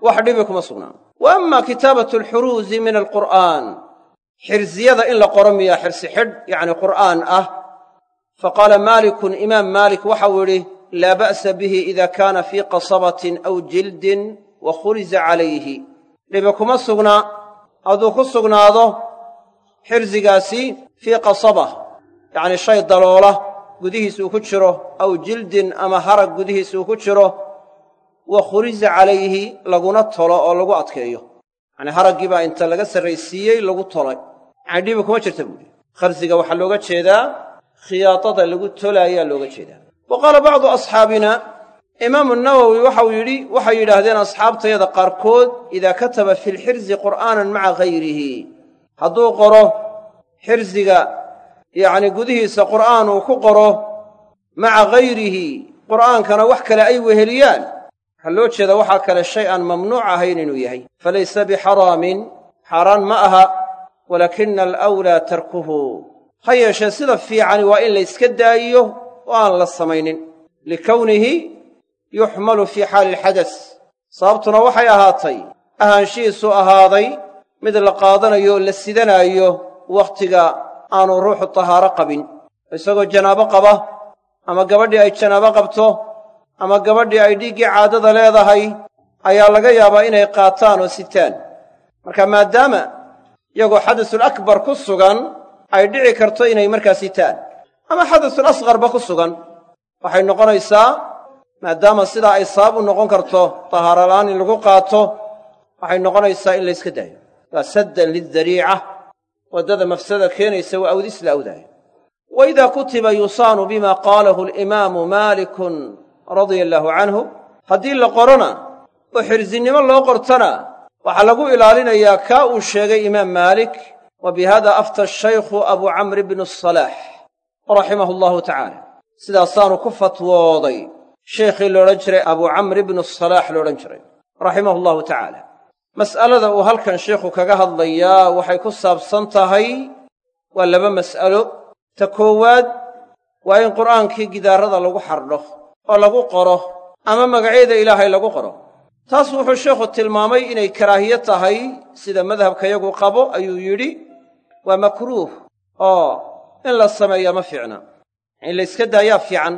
wax dhibi kuma sugnaa wa amma kitaabatu alxuruusi min alqur'aan xirsiyada in la qoro miyaa xirsi xidh yacni qur'aan ah. Fa qaala maalikun imaam maalik waxau yidhi laa ba'sa bihi ida kaana fii qasabatin aw jildin wa khuliza calayhi. Dhibi kuma sugna hadduu ku sugnaado xirsigaasi fii qasaba yacni shay daloola gudihiis uu ku jiro aw jildin ama harag gudihiis uu ku jiro wa khuliza calayhi laguna tolo oo lagu adkeeyo. Yacnii haraggii baa inta laga sarraysiiyey lagu tolay. Yacni dhibi kuma jirta buuhi kharsiga waxaa looga jeedaa khiyaadada lagu tolaayaa looga jeedaa. Wa qaala bacdu asxaabina imaamu nawowi waxau yidhi waxay yidhaahdeen asxaabtayada qaarkood idaa kataba fi lxirsi qur'aanan maca hayrihi hadduu qoro xirsiga yacni gudihiisa qur'aan uu ku qoro maca hayrihi qur'aankana wax kale ay weheliyaan waxaa loo jeeda waxaa kale shay aan mamnuuc ahayn inuu yahay. Falaysa bixaraamin xaaraan ma aha walaakina alawlaa tarkuhu. Ha yeeshee sida fiicani waa in la yska daayiyo oo aan la samaynin. Likownihi yuxmalu fii xaali alxadas sababtuna waxay ahaatay ahaanshihiisu ahaaday mid la qaadanayo oo la sidanaayo wakhtiga aanu ruuxu tahaaro qabin. Isagoo janaabo qaba ama gabadhii ay janaabo qabto ama gabadhii ay dhiiggii caadada leedahay ayaa laga yaabaa inay qaataan oo sitaan. Marka maadaama iyagoo xadasul akbar ku sugan ay dhici karto inay markaa sitaan. Ama xadasul asqarba ku sugan waxay noqonaysaa maadaama sidaa ay sabab u noqon karto tahaarola'aan in lagu qaato waxay noqonaysaa in layska daayo. Waa saddan lidariica waddada mafsada keenaysa waa awdis la awdaayo. Wa idaa kutiba yusaanu bima qaalahu alimaamu maalikun radia allaahu canhu haddii la qorona oo xirsinnimo loo qortana waxaa lagu ilaalinayaa kaa uu sheegay imaam maalik wa bihada afta shaykhu abu camr bnu salaax raximahu allahu tacaala. Sidaasaanu ku fatwooday sheikhii loodhan jiray abuu camr ibnu salaax loodhan jiray raximahu allahu tacaala. Mas'alada uu halkan sheikhu kaga hadlayaa waxay ku saabsan tahay waa laba mas'alo. Ta koowaad waa in qur'aankii gidaarada lagu xardho oo lagu qoro ama magacyada ilaahay lagu qoro. Taas wuxuu sheikhu tilmaamay inay karaahiye tahay sida madhabkayagu qabo ayuu yidhi waa makruuh oo in la sameeya ma fiicna. In la yska daayaa fiican.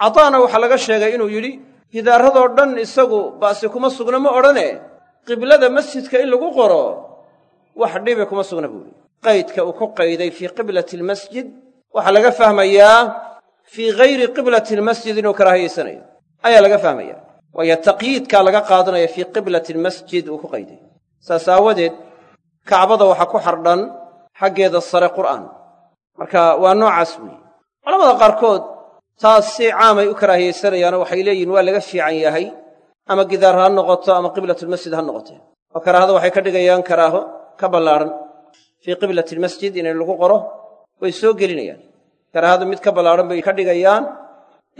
Cadaana waxaa laga sheegay inuu yidhi gidaaradoo dhan isagu ba'si kuma sugna ma odhane. Qiblada masjidka in lagu qoro wax dhibi kuma sugna buu yidhi. Qaydka uu ku qayday fii qiblati almasjid waxaa laga fahmayaa fii hayri qiblati almasjid inuu karaahiyaysanayo ayaa laga fahmaya. Waayo taqyiidkaa laga qaadanaya fii qiblati almasjid uu ku qayday. Saas aawadeed kacbada waxaa ku xardhan xaggeeda sare qur'aan. Marka waa noocaas weeye. Culamada qaarkood taas si caamay u karaahiyaysanayaano waxay leeyihiin waa laga fiican yahay ama gidaar ha noqoto ama qiblatulmasjid ha noqotee oo karaahada waxay ka dhigayaan karaaho ka ballaadhan fii qiblati almasjid inay lagu qoro way soo gelinayaan karaahada mid ka ballaadhan bay ka dhigayaan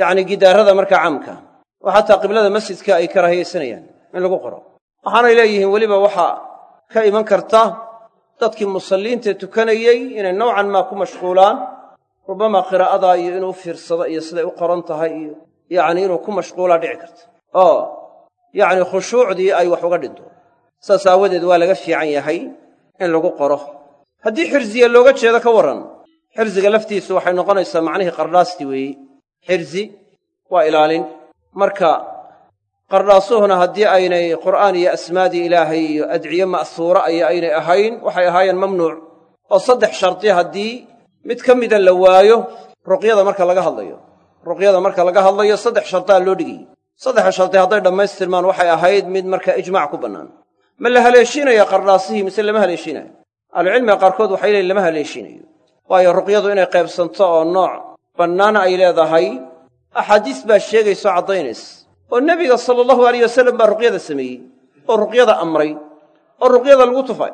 yacni gidaarada markaa caamka oo xataa qiblada masjidka ay karaahiyaysanayaan in lagu qoro. Waxaanay leeyihiin weliba waxaa ka iman karta dadkii musalliintae tukanayey inay nowcan maa ku mashquulaan rubbamaa qiraa'adaa iyo inuu fiirsado iyo siday u qoran tahay iyo yacni inuu ku mashquulaa dhici karta. Oo yacni khushuucdii ay wax uga dhinto saas aawadeed waa laga fiican yahay in lagu qoro. Haddii xirsiya looga jeedo ka warran xirsiga laftiisu waxay noqonaysaa macnihii qardhaastii weeye xirsi waa ilaalin. Marka qardhaasuhuna haddii aynay qur'aan iyo asmaadii ilaahay iyo adciye ma'suura iyo aynay ahayn waxay ahaayeen mamnuuc. Oo saddex shardi haddii mid ka mida la waayo ruqyada marka laga hadlayo. Ruqyada marka laga hadlayo saddex shardaa loo dhigiyey saddexa shardi hadday dhammaystirmaan waxay ahayd mid marka ijmaac ku bannaan. Ma la haleeshiinaya qardhaasihii mise lama haleeshiinayo ahlucilmiga qaarkood waxay leeyiin lama haleeshiinayo waayo ruqyadu inay qaybsanto oo nooc bannaan ay leedahay axaadiis baa sheegayso caddaynaysa oo nebiga sala allahu alayh wasallam baa ruqyada sameeyey oo ruqyada amray oo ruqyada lagu tufay.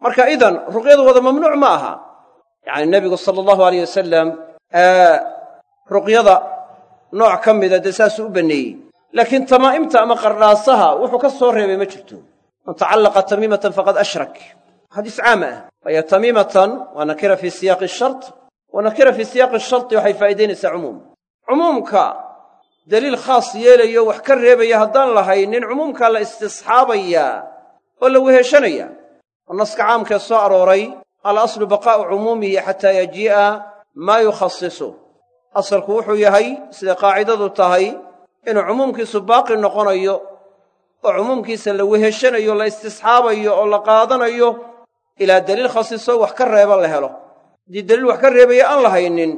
Marka idan ruqyadu wada mamnuuc ma aha. Yacni nebigu sala allahu alayh wasalam ruqyada nooc ka mida dee saasuu u banneeyey. Laakiin tamaa'imta ama qardhaasaha wuxuu ka soo reebay ma jirto. Man tacallaqa tamiimatan faqad ashrak xadiis caama ah waayo tamiimatan waa nakira fii siyaaqi shart wa nakira fii siyaaqi sharti waxay faa'idaynaysaa cumuum cumuumka deliil khaas yeelayo wax ka reebaya haddaan lahaynin cumuumkaa la istisxaabayaa oo la weheshanayaa oo naska caamkee soo arooray al aslu baqaa'u cumuumihi xataa yajii'a maa yukhasisu asalku wuxuu yahay siday qaacidadu tahay inuu cumuumkiisu baaqi noqonayo oo cumuumkiisa la weheshanayo la istisxaabayo oo la qaadanayo ilaa deliil khasiso wax ka reeba la helo. Haddii deliil wax ka reebaya aan lahaynin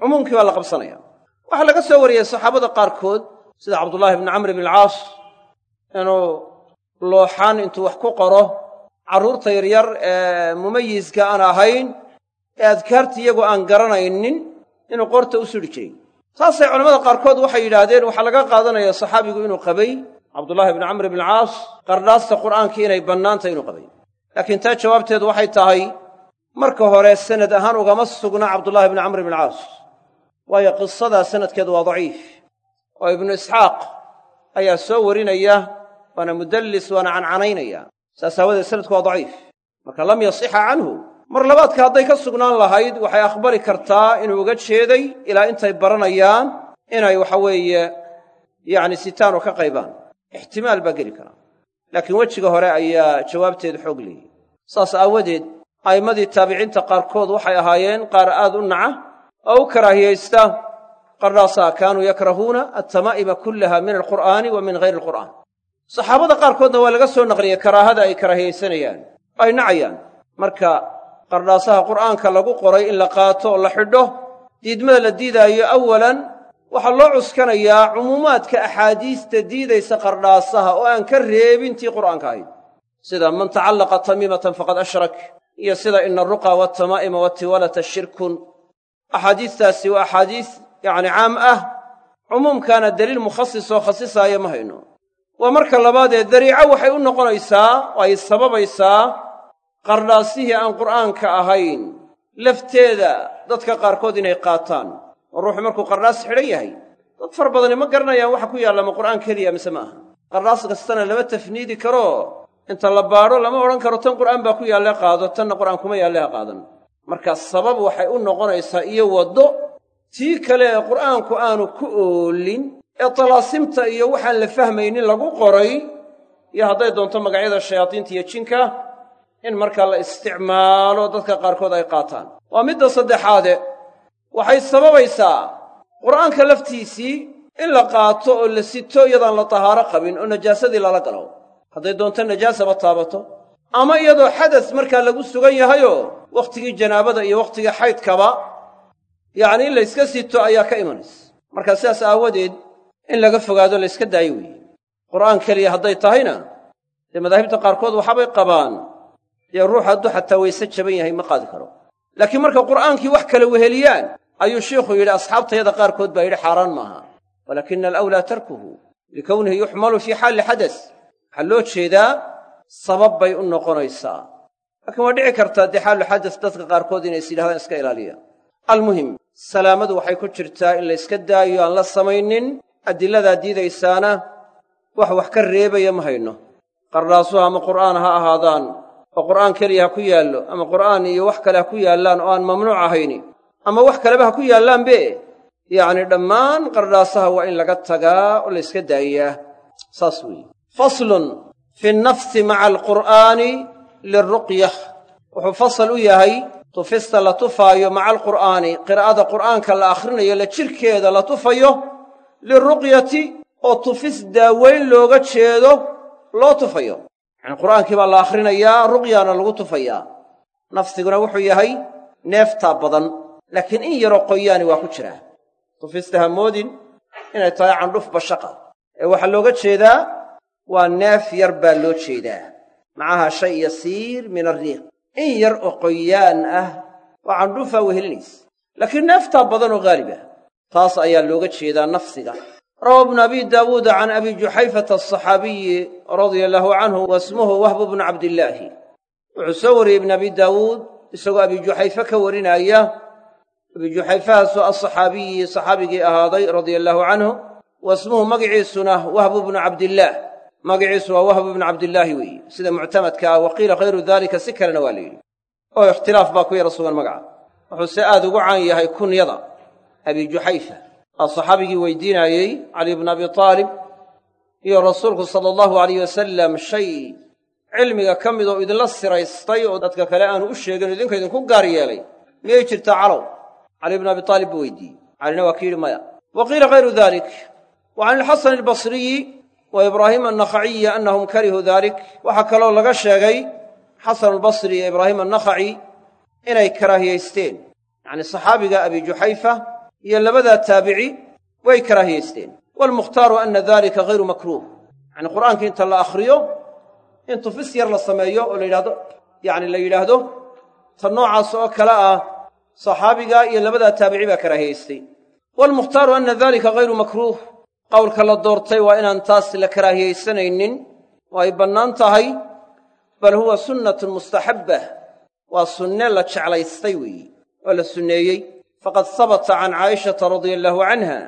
cumuumkii baa la qabsanaya. Waxaa laga soo wariyey saxaabada qaarkood sida cabdullaahi bni camr bn alcaas inuu looxaan intuu wax ku qoro carruurta yaryar ee mumayiska aan ahayn ee adkaarta iyagu aan garanaynin inuu qoorta u sudhi jiray. Saasay culamada qaarkood waxay yidhaahdeen waxaa laga qaadanaya saxaabigu inuu qabay cabdullaahi bni camr bn alcaas qardhaasta qur'aankii inay bannaantahy inuu qabay laakiin taa jawaabteedu waxay tahay marka hore sanad ahaan ugama sugna cabdullaahi bni camr bn alcaas waayo qisadaa sanadkeedu waa daciif. Oo ibnu isxaaq ayaa soo warinaya waana mudallis waana cancanaynaya saas aawadeed sanadku waa daciif. Marka lam yasixa canhu mar labaadka hadday ka sugnaan lahayd waxay aqbali kartaa inuu uga jeeday ilaa intay baranayaan inay waxa weeye yacni sitaanu ka qaybaan. Ixtimaal baa geli karaa laakiin wejiga hore ayaa jawaabteedu xoog leeyihi saas aawadeed a'immadii taabiciinta qaarkood waxay ahaayeen qaar aad u naca oo u karaahiyaysta qardhaasaa kaanuu yakrahuuna altamaa'ima kullaha min alqur'aani wa min hayri alqur'aan. Saxaabada qaarkoodna waa laga soo naqliyey karaahada ay karaahiyaysanayaan ay nacayaan. Marka qardhaasaha qur'aanka lagu qoray in la qaato oo la xidho diidmada la diidaayo awalan waxaa loo cuskanayaa cumuumaadka axaadiista diidaysa qardhaasaha oo aan ka reebintii qur'aanka ahayd sida man tacallaqa tamiimatan faqad ashrak iyo sida ina aruqa waltamaa'ima watiwalata shirkun. Axaadiistaasi waa axaadiis yacni caam ah. Cumuumkaana deliil mukhasis oo khasisaaya ma hayno. Waa marka labaadee dariico waxay u noqonaysaa oo ay sababaysaa qardhaasihii aan qur'aanka ahayn. Lafteeda dadka qaarkood inay qaataan oo markuu qardhaas xidhan yahay. Dad far badani ma garanayaan waxa ku yaalla ma qur'aan keliya mise ma aha. Qardhaas kastana lama tafniidi karo. Inta la baadho lama odhan karo tan qur'aan baa ku yaalle qaado tanna qur'aan kuma yaalle ha qaadan. Marka sabab waxay u noqonaysaa iyo waddo tii kale ee qur'aanku aanu ku oolin ee talaasimta iyo waxaan la fahmaynin lagu qoray iyo hadday doonto magacyada shayaadiinta iyo jinka in markaa la isticmaalo dadka qaarkood ay qaataan. Waa midda saddexaade waxay sababaysaa qur'aanka laftiisii in la qaato oo la sito iyadaan la tahaaro qabin oo najaasadii lala galo. Hadday doonto najaasaba taabato. Ama iyadoo xadas markaa lagu sugan yahayoo wakhtigii janaabada iyo wakhtigii xaydkaba yacni in layska sito ayaa ka imanaysa markaa sidaas aawadeed in laga fogaado layska daayo weeye. Qur'aan keliya hadday tahayna dee madaahibta qaarkood waxaabay qabaan dee ruux hadduu xataa wayse jaban yahay ma qaadi karo. Laakiin marka qur'aankii wax kale weheliyaan ayuu shiikhu yidhi asxaabtayada qaarkood baa yidhi xaaraan maaha. Walaakina alawlaa tarkuhu likownihi yuxmalu fii xaalli xadas waxaa loo jeedaa sabab bay u noqonaysaa. Laakiin waa dhici kartaa dee xaallu xadas dadka qaarkood inay is iska ilaaliya. Almuhim salaamadu waxay ku jirtaa in layska daayo aan la samaynin adilladaa diidaysaana wax wax ka reebaya ma hayno. Qardhaasuhu ama qur'aan ha ahaadaan oo qur'aan keliya ha ku yaallo ama qur'aan iyo wax kale ha ku yaallaan oo aan mamnuuc ahayni ama wax kaleba ha ku yaallaanbe yacni dhammaan qardhaasaha waa in laga tagaa oo layska daayaa. Saas weeye. Faslun fi nnafsi maca alqur'aani liruqya. Wuxuu fasal u yahay tufista la tufaayo maca alqur'aani qiraa'ada qur'aanka la akhrinayo la jirkeeda la tufayo liruqyati oo tufis daaweyn looga jeedo loo tufayo. Yacni qur'aankii baa la akhrinayaa ruqyaana lagu tufayaa. Nafsiguna wuxuu yahay neeftaa badan laakiin in yaroo qoyaani waa ku jiraa. Tufista ha moodin inay tahay candhuf bashaqa ee waxaa looga jeedaa waa neef yar baa loo jeedaa. Macaha shay yasiir min arriiq. In yar oo qoyaan ah oo candhufaa wehelinaysa laakiin neeftaa badan oo haalib ah taas ayaa looga jeedaa nafsiga. Rawa ibnu abi daawuuda can abi juxayfata asaxaabiyi radia allaahu canhu wasmuhu wahbu bnu cabdillaahi. Wuxuu soo wariyey ibnu abi daawuud isagoo abi juxayfe ka warinaaya abi juxayfahaasoo asaxaabiyi saxaabigii ahaaday radia allaahu canhu wasmuhu magiciisuna wahbu bnu cabdillaah magaciisu waa wahbu bnu cabdillaahi weeye sida muctamadka ah wa qiila hayru daalika si kalena waa la yidhi. Oo ikhtilaaf baa ku yara sugan magaca. Wuxuu se aad ugu caan yahay kunyada abi juxayfa. Aa saxaabigii weydiinaayey cali bnu abi taalib iyo rasuulku sala allahu alayh wasalam shay cilmiga ka mid oo idinla siraystay oo dadka kale aanu u sheegin idinka idinku gaar yeelay. Miyay jirtaa calow cali bnu abi taalib buu weydiiyey calina waa ki yidhi maya wa qiila hayru dalik wa can ilxasan albasriyi wa ibraahiima annakhaciyi annahum karihuu dalik waxaa kaloo laga sheegay xasan albasri iyo ibraahiim annakhaci inay karaahiyaysteen yacnii saxaabiga abi juxayfa iyo labadaa taabici way karaahiyaysteen waalmukhtaaru anna dalika hayru makruuh yacni qur'aankii inta la akhriyo in tufis yar la sameeyo oo la yidhahdo yacni la yidhaahdo ta noocaas oo kale ah saxaabiga iyo labadaa taabici baa karaahiyaystay waalmukhtaaru anna dalika hayru makruuh. Qowlka la doortay waa inaan taas la karaahiyaysanaynin. Oo ay bannaan tahay. Bal huwa sunnatun mustaxabbah. Waa sunne la jeclaystay weeyi. Oo la sunneeyey. Faqad sabata can caa'ishata radia allaahu canha.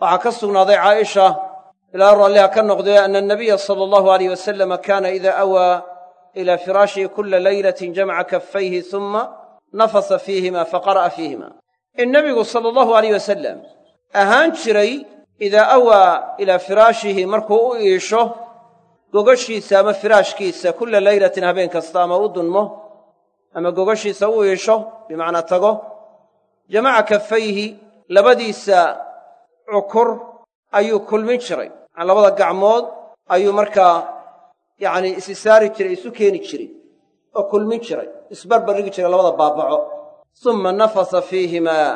Waxaa ka sugnaaday caaisha ilaa raalliha ka noqdee anna anabiya sala allahu alayh wasalama kaana idaa awaa ilaa firaashihi kulla laylatin jamaca kaffayhi humma nafasa fiihima faqara'a fiihima. In nebigu sala allahu alayh wasalam ahaan jiray idaa awaa ilaa firaashihi markuu u iisho gogashiisa ama firaashkiisa kulla laylatin habeen kasta ama u dunmo ama gogashiisa u iisho bimacnaa tago jamaca kaffayhi labadiisa cukur ayuu kulmin jiray. Labada gacmood ayuu markaa yacni isi saari jiray isu keeni jiray oo kulmin jiray isbarbarrigi jiray labada baabaco. Summa nafasa fiihimaa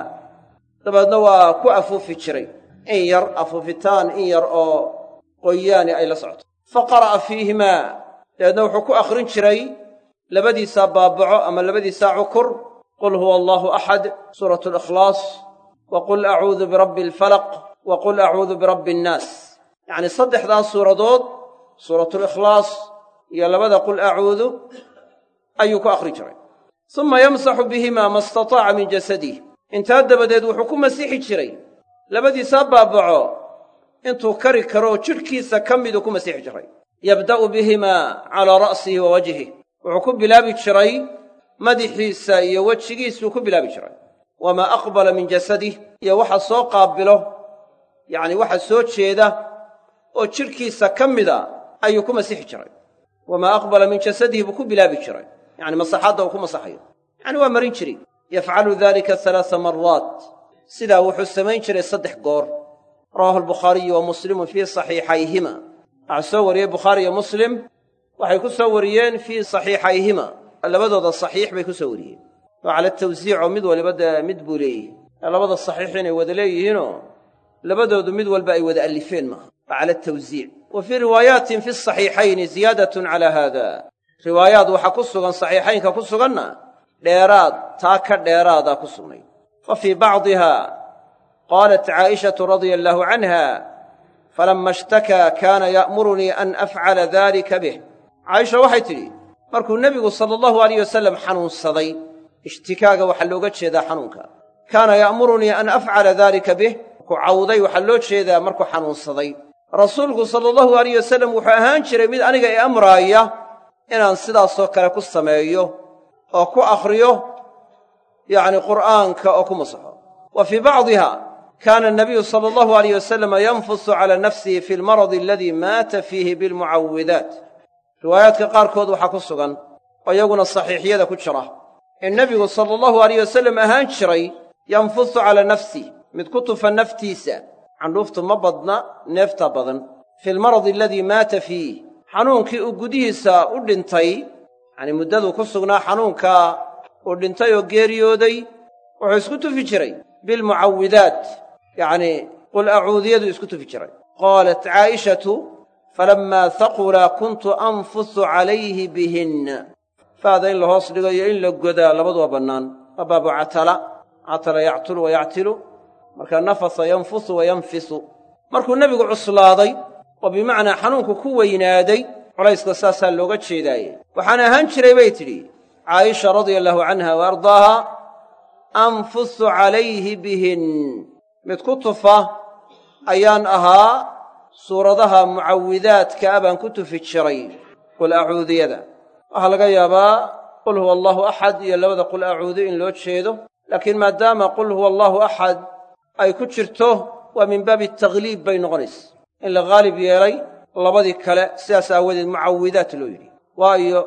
dabeedna waa ku afuufi jiray. In yar afuufitaan in yar oo qoyaani ay la socoto. Fa qara'a fiihimaa dabeedna wuxuu ku akhrin jiray labadiisaa baabaco ama labadiisaa cukur. Qul huwa allaahu axad suuratu alikhlaas wa qul acuudu birabbi alfalaq wa qul acuudu birabbi annaas yacnii saddexdaas suuradood suuratulikhlaas iyo labada qul acuudu ayuu ku akhri jiray. Suma yamsaxu bihimaa ma istataaca min jasadih intaa dabadeed wuxuu ku masiixi jiray. Labadiisaa baabaco intuu kari karoo jidhkiisa ka miduu ku masiixi jiray. Yabda'u bihimaa calaa ra'sihi wa wajhih wuxuu ku bilaabi jiray madaxiisa iyo wejigiisuu ku bilaabi jiray. Wamaa aqbala min jasadih iyo waxa soo qaabilo yacni waxa soo jeeda oo jidhkiisa ka mida ayuu ku masixi jiray. Wamaa aqbala min jasadihi buu ku bilaabi jiray yacni masaxaadda uu ku masaxayo yacni waa marin jiri yafcalu dalika halaasa maraat sidaa wuxuu samayn jiray saddex goor. Rawaahu albukhaariyu wa muslimun fii saxiixayhima. Waxaa soo wariyey bukhaari iyo muslim. Waxay ku soo wariyeen fii saxiixayhima. Labadooda saxiix bay ku soo wariyeen. Oo cala tawsiicoo mid waliba dee mid buu leeyihi labada saxiix inay wada leeyihiinoo labadoodu mid walba ay wada allifeen maaha. Waa cala tawsiic. Wa fii riwaayaatin fi saxiixayni ziyaadatun calaa haada riwaayaad waxaa ku sugan saxiixaynka ku suganna dheeraad taa ka dheeraadaa ku sugnay. Wa fii bacdiha qaalat caa'ishatu radia allaahu canha falama ishtakaa kaana ya'murunii an afcala daalika bih. Caaisha waxay tidhi markuu nebigu sala allahu alayh wasalam xanuunsaday ishtikaaga waxaa looga jeedaa xanuunka. Kaana ya'murunii an afcala daalika bih. Markuu cawday waxaa loo jeedaa markuu xanuunsaday. Rasuulku sala allahu alayh wasalam wuxuu ahaan jiray mid aniga i amraaya inaan sidaasoo kale ku sameeyo oo ku akhriyo yacni qur'aanka oo ku masaxo wa fii bacdiha kaana anabiyu sala allahu alayh wasalama yanfusu cala nafsihi fi lmaradi aladii maata fiihi bilmucawidaat riwaayaadka qaarkood waxaa ku sugan oo iyaguna saxiixyada ku jira in nebigu sala allahu alayh wasallam ahaan jiray yanfusu cala nafsih mid ku tufa naftiisa candhuuftu ma badna neefta badan fi lmaradi aladii maata fiih xanuunkii uu gudihiisa u dhintay yacnii muddaduu ku sugnaa xanuunkaa uu dhintay oo geeriyooday wuxuu isku tufi jiray bilmucawidaat yacnii qul acuudiyadu isku tufi jiray. Qaalat caa'ishatu falammaa haqulaa kuntu anfusu calayhi bihinna faada in la hoos dhigo iyo in la godaa labaduba bannaan. Waa baabu catala catala yactulu wa yactilu. Markaa nafasa yanfusu wa yanfisu markuu nebigu cuslaaday oo bimacnaa xanuunku ku weynaaday culayska saasaa looga jeedaaye waxaan ahaan jiray bay tidhi caayisha radia allaahu canha wa ardaaha anfusu calayhi bihin. Mid ku tufa ayaan ahaa suuradaha mucawidaadka a baan ku tufi jiray qul acuudiyada waxaa laga yaabaa qul huwa allaahu axad iyo labada qul acuudu in loo jeedo. Laakiin maadaama qul huwa allaahu axad ay ku jirto waa min baabi takhliib bay noqonaysa in la haalib yeelay labadii kale sidaas aawadeed mucawidaat loo yidhi. Waayo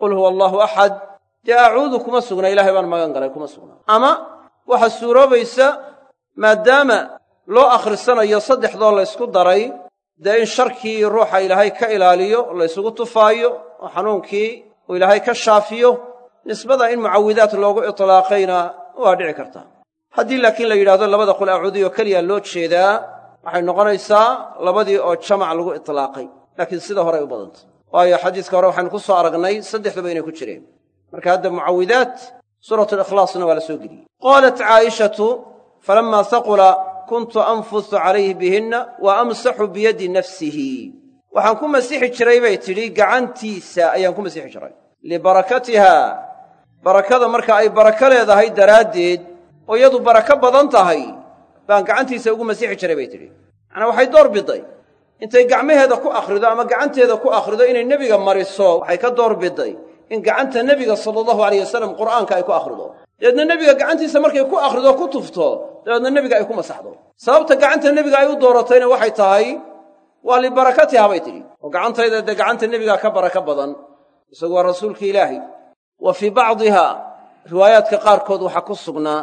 qul huwa allaahu axad dee acuudu kuma sugna ilaahay baan magan galay kuma sugna. Ama waxaa suuroobaysa maadaama loo akhrisanayo saddexdoo laysku daray dee in sharkii ruuxa ilaahay ka ilaaliyo laysugu tufaayo oo xanuunkii uu ilaahay ka shaafiyo nisbada in mucawidaat loogu itlaaqayna waa dhici kartaa haddii laakiin la yidhahdo labada qul acuudiyo keliya loo jeedaa waxay noqonaysaa labadii oo jamac lagu itlaaqay laakiin sida horey u badanta waayo xadiiska hore waxaynu ku soo aragnay saddexduba inay ku jireen. Marka hadda mucawidaat suuratu likhlaasna waa la soo geliyey. Qaalat caa'ishatu falammaa haqula kuntu anfusu calayhi bihinna wa amsaxu biyadi nafsihi. Waxaan ku masixi jiray bay tidhi gacantiisa ayaan ku masixi jiray. Libarakatiha barakada marka ay barako leedahay daraaddeed oo iyadu barako badan tahay baan gacantiisa ugu masixi jiray bay tidhi. Macnaa waxay door biday intay gacmaheeda ku akhrido ama gacanteeda ku akhrido inay nebiga mariso waxay ka door biday in gacanta nebiga sala allahu alayh wasalam qur'aanka ay ku akhrido. Dabeedna nebiga gacantiisa markay ku akhrido ku tufto dabeedna nebiga ay ku masaxdo. Sababta gacanta nebiga ay u dooratayna waxay tahay waa libarakatiha bay tidhi. Oo gacantayda dee gacanta nebiga ka barako badan isagu waa rasuulka ilaahay wa fii bacdiha riwaayaadka qaarkood waxaa ku sugnaa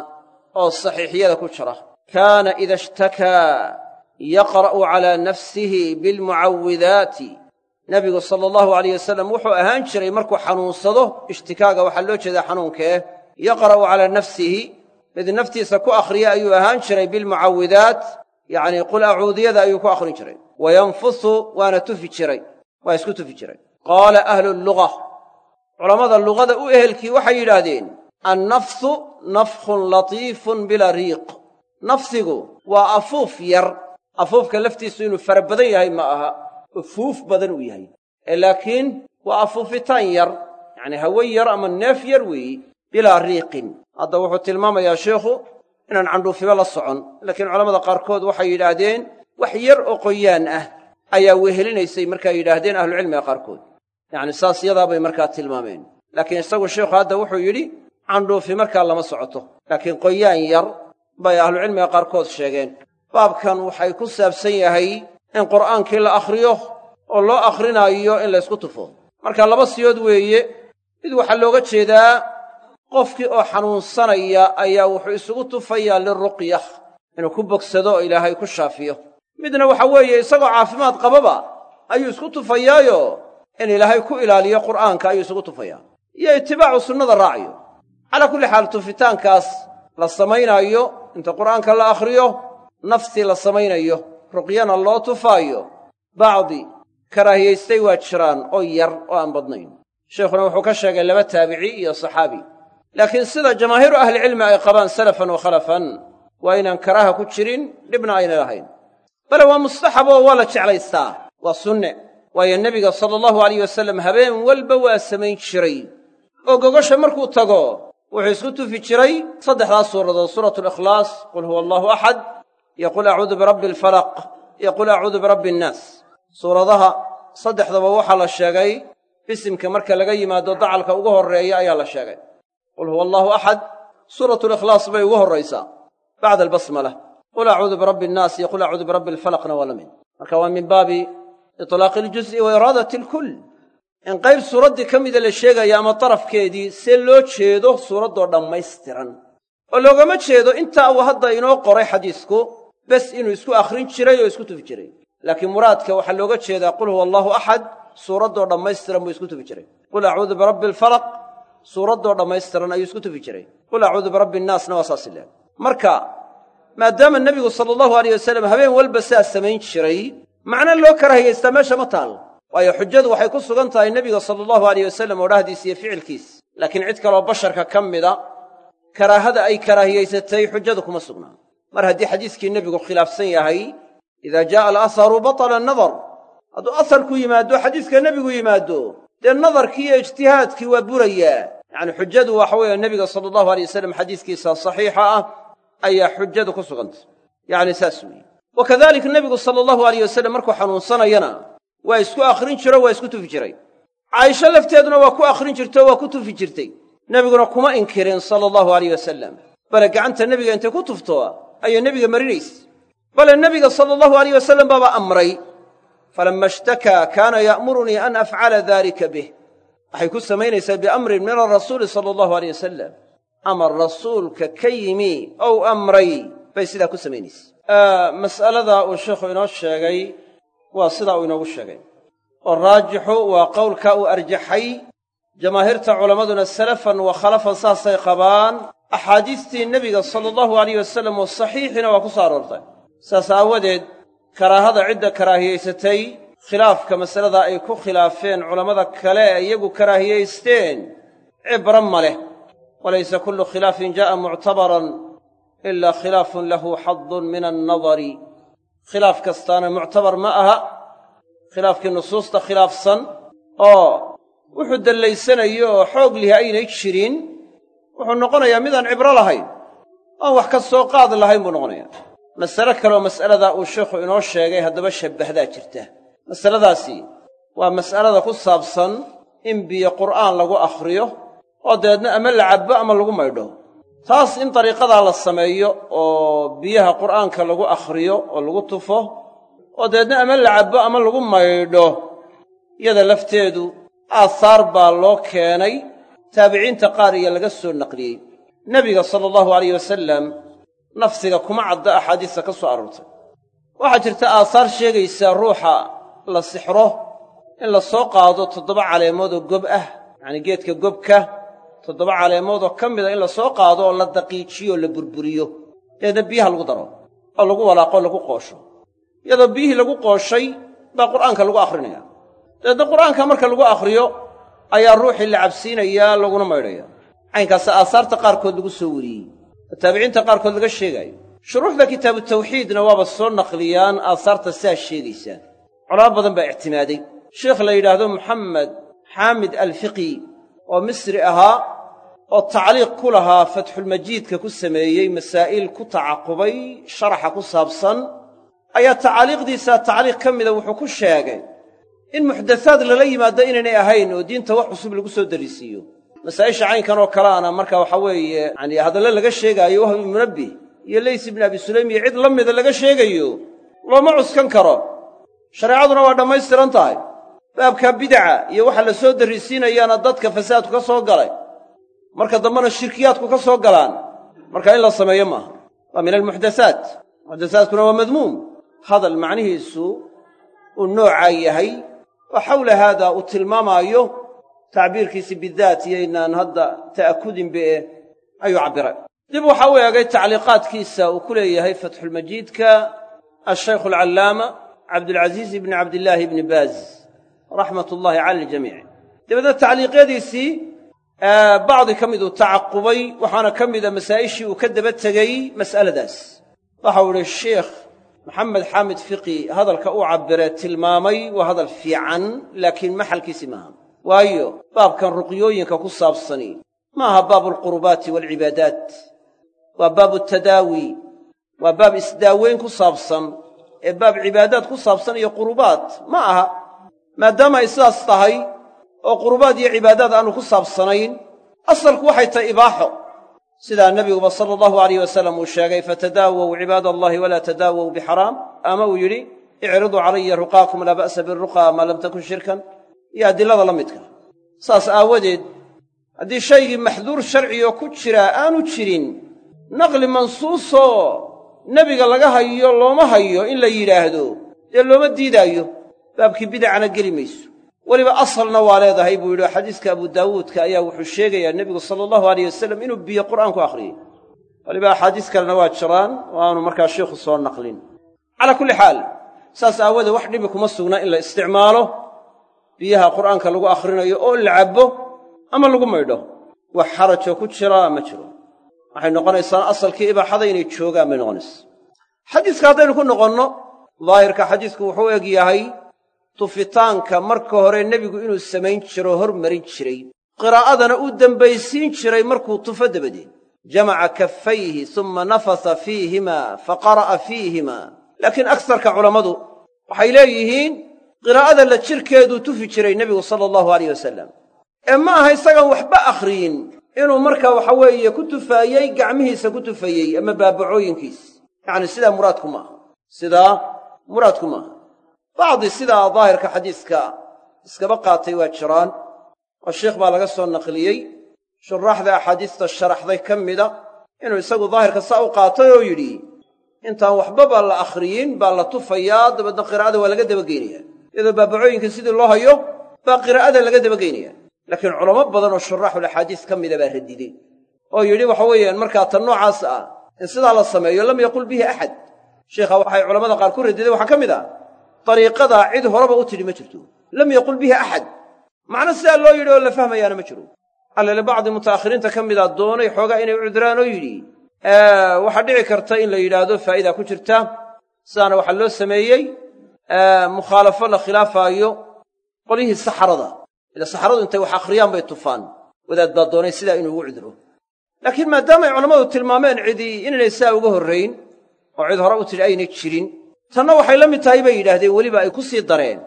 oo saxiixiyada ku jira kaana ida ishtakaa yaqra'u calaa nafsihi bilmucawidaati nebigu sala allahu alayh wasalam wuxuu ahaan jiray markuu xanuunsado ishtikaaga waxaa loo jeedaa xanuunkaeh yaqra'u calaa nafsihi mid naftiisa ku akhriya ayuu ahaan jiray bilmucawidaat yacnii qul acuudiyada ayuu ku akhrin jiray wa yanfusu waana tufi jiray waa isku tufi jiray qaala ahlu luga culammada luqada u ehelkii waxay yidhaahdeen annafsu nafkhun latiifun bilaa riiq nafsigu waa afuuf yar. Afuufka laftiisu inuu fara badan yahay ma aha ufuuf badan uu yahay. Ee laakiin waa afuufitaan yar. Yacnii hawen yar ama neef yar weeyi bilaa riiqin. Hadda wuxuu tilmaamayaa sheikhu inaan candhuufiba la socon. Laakiin culamada qaarkood waxay yidhaahdeen wax yar oo qoyaan ah ayaa wehelinaysay markaa yidhaahdeen ahlucilmiga qaarkood. Yacni saas yadaa bay markaa tilmaameen. Laakiin isagu sheikhu hadda wuxuu yidhi candhuufi markaa lama socoto. Laakiin qoyaan yar bay ahlucilmiga qaarkood sheegeen. Baabkan waxay ku saabsan yahay in qur'aankii la akhriyo oo loo akhrinaayo in laysku tufo. Marka laba siyood weeye mid waxaa looga jeedaa qofkii oo xanuunsanaya ayaa wuxuu isugu tufayaa liruqya inuu ku bogsado oo ilaahay ku shaafiyo. Midna waxa weeye isagoo caafimaad qababa ayuu isku tufayaayo in ilaahay ku ilaaliyo qur'aanka ayuu isugu tufayaa. Iyo itibaacu sunnada raacayo. Calaa kulli xaal tufitaankaas la samaynaayo inta qur'aanka la akhriyo naftii la samaynayo ruqyana loo tufaayo bacdi karaahiyaystay waa jiraan oo yar oo aan badnayn. Sheikhuna wuxuu ka sheegay laba taabici iyo saxaabi. Laakiin sida jamaahiiru ahlicilmi ay qabaan salafan wa khalafan waa inaan karaaha ku jirin dhibna ayna lahayn. Bale waa mustaxab oo waa la jeclaystaa waa sunne. Waayo nebiga sala allahu alayh wasallam habeen walba waa samayn jiray. Oo gogosha markuu tago wuxuu isku tufi jiray saddexdaas suuradood suuratu alikhlaas qul huwa allahu axad iyo qul acuudu birabbi alfalaq iyo qul acuudu birabbi annaas. Suuradaha saddexdaba waxaa la sheegay bisimka marka laga yimaado dacalka ugu horreeya ayaa la sheegay. Qul huwa allahu axad suuratu likhlaas bay ugu horraysaa. Bacda albasmala qul acuudu birabbi annaas iyo qul acuudu birabbi alfalaqna waa la marka waa min baabi itlaaqi aljuz'i wa iraadati alkull in qayb suuraddii ka mida la sheegaya ama darafkeedii see loo jeedo suuraddoo dhammaystiran. Oo loogama jeedo intaa uu hadda inoo qoray xadiisku bes inuu isku akhrin jiray oo isku tufi jiray. Laakiin muraadka waxaa looga jeedaa qul huwa allahu axad suuraddoo dhammaystiran buu isku tufi jiray. Qul acuudu birabbi alfalaq suuraddoo dhammaystiran ayuu isku tufi jiray. Qul acuudu birabbi annaasna waa saas ileeg marka maadaama nebigu sala allahu alayh wasallam habeen walba sidaas samayn jiray macna loo karaahiyaystaa meesha ma taal waayo xujadu waxay ku sugan tahay nebiga sala allahu alayh wasallam odhahdiis iyo ficilkiis. Laakiin cid kaloo basharka ka mida karaahada ay karaahiyaysatay xujadu kuma sugnaa mar haddii xadiiskii nebigu khilaafsan yahay idaa jaa'a alasaru batala annadar hadduu asarku yimaaddo xadiiska nebigu yimaaddo dee nadarkii iyo ijtihaadkii waa burayaa yacni xujadu waxa weeye nebiga sala allahu alay wasalam xadiiskiisa saxiixa ah ayaa xujadu ku sugantay yacni saas weeye. Wa kadalika nebigu sala allahu alayh wasallam markuu xanuunsanayana waa isku akhrin jiro waa isku tufi jiray. Caaisho lafteeduna waa ku akhrin jirtay oo waa ku tufi jirtay. Nebiguna kuma inkirin sala allahu alayh wasalam bale gacanta nebiga intay ku tufto ayay nebiga marinaysa bale nebiga sala allahu alayh wasallam baaba amray falamma ishtakaa kaana ya'murunii an afcala daalika bih. Waxay ku samaynaysaa biamrin min arasuuli sala allahu aleyh wasalam amar rasuulka ka yimi ou amray bay sidaa ku samaynaysaa mas'aladaa uu sheikhu inoo sheegay waa sidaa uu inoogu sheegay. Oo raajixu waa qowlkaa uu arjaxay jamaahiirta culammaduna salafan wa khalafan saasay qabaan. Axaadiistii nebiga sala allahu alayh wasalam oo saxiixina waa ku soo aroortay. Saas aawadeed karaahada cidda karaahiyaysatay khilaafka masaladaa ay ku khilaafeen culammada kale iyagu karaahiyaysteen cibro ma leh. Walaysa kullu khilaafin jaa'a muctabaran ilaa khilaafun lahu xadun min annadari khilaaf kastaana muctabar ma aha khilaafkii nusuusta khilaafsan oo wuxuu dallaysanayo oo xoog lihi aynay jirin wuxuu noqonayaa midaan cibro lahayn oan wax ka soo qaad lahayn buu noqonayaa. Masale kaleoo mas'aladaa uu sheikhu inoo sheegay haddaba shabbahdaa jirta. Masaladaasi waa mas'alada ku saabsan in biyo qur'aan lagu akhriyo oo dabeedna ama la cabbo ama lagu maydho taas in dariiqadaa la sameeyo oo biyaha qur'aanka lagu akhriyo oo lagu tufo oo dabeedna ama la cabbo ama lagu maydho iyada lafteedu aahaar baa loo keenay taabiciinta qaar iyo laga soo naqliyey. Nebiga sala allahu alayh wasalam nafsiga kuma cadda axaadiista ka soo aroortay. Waxaa jirta aahaar sheegaysaa ruuxa la sixro in la soo qaado toddoba caleemoodoo gob ah yacanii geedka gobka toddoba caleemood oo ka mida in la soo qaado oo la daqiijiyo la burburiyo. Dabeedna biyaha lagu daro oo lagu walaaqo lagu qoosho. Iyadoo biyihii lagu qooshay baa qur'aanka lagu akhrinayaa dabeedna qur'aanka marka lagu akhriyo ayaa ruuxii la cabsiinayaa laguna maydhaya. Caynkaasa aasaarta qaarkood lagu soo wariyey. Oo taabiciinta qaarkood laga sheegaayo shuruuxda kitaabu tawxiidna waaba soo naqliyaan aasaarta sidaa sheegaysaa culamo badan baa ictimaaday. Sheikh la yidhaahdo maxamed xaamid alfiqi oo misri ahaa oo tacliiq ku lahaa fatxulmajiidka ku sameeyey masaa'il ku tacaqubay sharaxa ku saabsan ayaa tacaaliiqdiisa tacliiq ka mida wuxuu ku sheegay in muxdathaad lala yimaado inaynay ahayn oo diinta wax cusub lagu soo darisiiyo. Masaa'isha caynkan oo kaleana marka waxa weeye yacanii hadallo laga sheegaayo wahbi munabbih iyo leys ibni abi sulaym iyo cid la mida laga sheegayo looma cuskan karo. Shareecaduna waa dhammaystiran tahay baabka bidaca iyo waxa la soo darrisiinayaana dadka fasaadku ka soo galay. Marka dambena shirkiyaadku ka soo galaan marka in la sameeyo maaha. Waa min almuxdathaat muxdathaadkuna waa madmuum. Hadal macnihiisu uu noocaa yahay oo xawla haada uu tilmaamaayo tacbiirkiisi bidaat iyoynaan hadda ta'akudinbe ayuu cabbiray. Dib waxa u eegay tacliiqaadkiisa uu ku leeyahay fatxulmajiidka ashaykhu alcallaama cabdulcasiis ibni cabdillaahi ibni baaz raxmat ullaahi cala aljamiic. Dabeedna tacliiqyadiisii bacdi ka miduu tacaqubay waxaana ka mida masaa'ishii uu ka daba tegey mas'aladaas. Waxau idhi sheikh maxamed xaamid fiqi hadalka uu cabbire tilmaamay waa hadal fiican laakiin maxalkiisi maaha waayo baabkan ruqyooyinka ku saabsani ma aha baabu alqurubaati waalcibaadaat waa baabu tadaawi waa baab isdaaweyn ku saabsan ee baab cibaadaad ku saabsan iyo qurubaad ma aha maadaama ay sidaas tahay oo qurubaad iyo cibaadaad aanu ku saabsanayn asalku waxay tahay ibaaxo. Sidaa nebiguba sala allahu alayh wasalam uu sheegay fatadaawow cibaad allahi walaa tadaawow bixaraam. Ama uu yidhi icriduu calaya ruqaakum laa ba'sa biruqaa maa lam takun shirkan. Iyo adilada la midka. Saas aawadeed haddii shaygii maxduur sharcioo ku jiraa aanu jirin naqli mansuusoo nebiga laga hayo looma hayo in la yidhaahdo dee looma diidaayo baabkii bidacana geli mayso. Weliba asalna waa leedahay buu yidhi xadiiska abu daawuudka ayaa wuxuu sheegayaa nebigu sala allahu alayh wasalam inuu biyo qur'aan ku akhriyey. Weliba axaadiis kalena waa jiraan oo aanu markaa sheikhu soo naqlin. Calaa kulli xaal saas aawoodee wax dhibi kuma sugna in la isticmaalo biyaha qur'aanka lagu akhrinayo oo la cabbo ama lagu maydho. Wax xarajoo ku jiraa ma jiro. Waxay noqonaysaa asalkii ibaaxada inay joogaan bay noqonaysaa. Xadiiska haddaynu ku noqonno daahirka xadiisku wuxuu eg yahay tufitaanka marka hore nebigu inuu samayn jiro hormarin jiray. Qiraa'adana uu dembaysiin jiray markuu tufo dabadeed. Jamaca kaffayhi summa nafasa fiihima fa qara'a fiihima. Laakiin agsarka culammadu waxay leeyihiin qiraa'ada la jirkeeduu tufi jiray nebigu sala allahu alayh wasalam ee ma aha isagaan waxba akhriyin inuu marka waxa weeye ku tufaayey gacmihiisa ku tufayey ama baabacooyinkiis. Yacni sidaa muraadku maaha sidaa muraadku maaha bacdi sidaa daahirka xadiiska iskaba qaatay waa jiraan oo sheikh baa laga soo naqliyey shuraaxda axaadiista sharaxday ka mida inuu isagu daahirka saa u qaatay oo yidhi intaan waxbaba la akhriyin baa la tufayaa dabeedna qiraa'ada waa laga dabageynaya. Iyadoo baabacooyinka sidii loo hayo baa qiraa'ada laga dabageynaya. Laakiin culamo badan oo shuraaxul axaadiis ka mida baa radidey oo yidhi waxa weeyaan markaa tan noocaas ah in sidaa la sameeyo lam yaqul bihi axad sheikha waxay culamada qaar ku radideen waxaa ka mid ah dariiqadaa cid horeba u tidhi ma jirto lam yaqul bihi axad macno sidaa loo yidhi oo la fahmayaana ma jiro allele bacdi muta'akhiriinta ka mida doonay xoogaa inay u cudraan oo yidhi waxaa dhici karta in la yidhaahdo faa'idaa ku jirta sidaana waxaa loo sameeyey mukhaalafo la khilaafaayo qolyihii saxarada ila saxaradu intay wax akhriyaan bay tufaan wadaad baa doonay sidaa inuu ugu cudro laakiin maadaamay culammadu tilmaameen cidii inaynay sidaa uga horrayn oo cid hore u tidhi aynay jirin tanna waxay la mid tahay bay yidhaahdeen weliba ay ku sii dareen.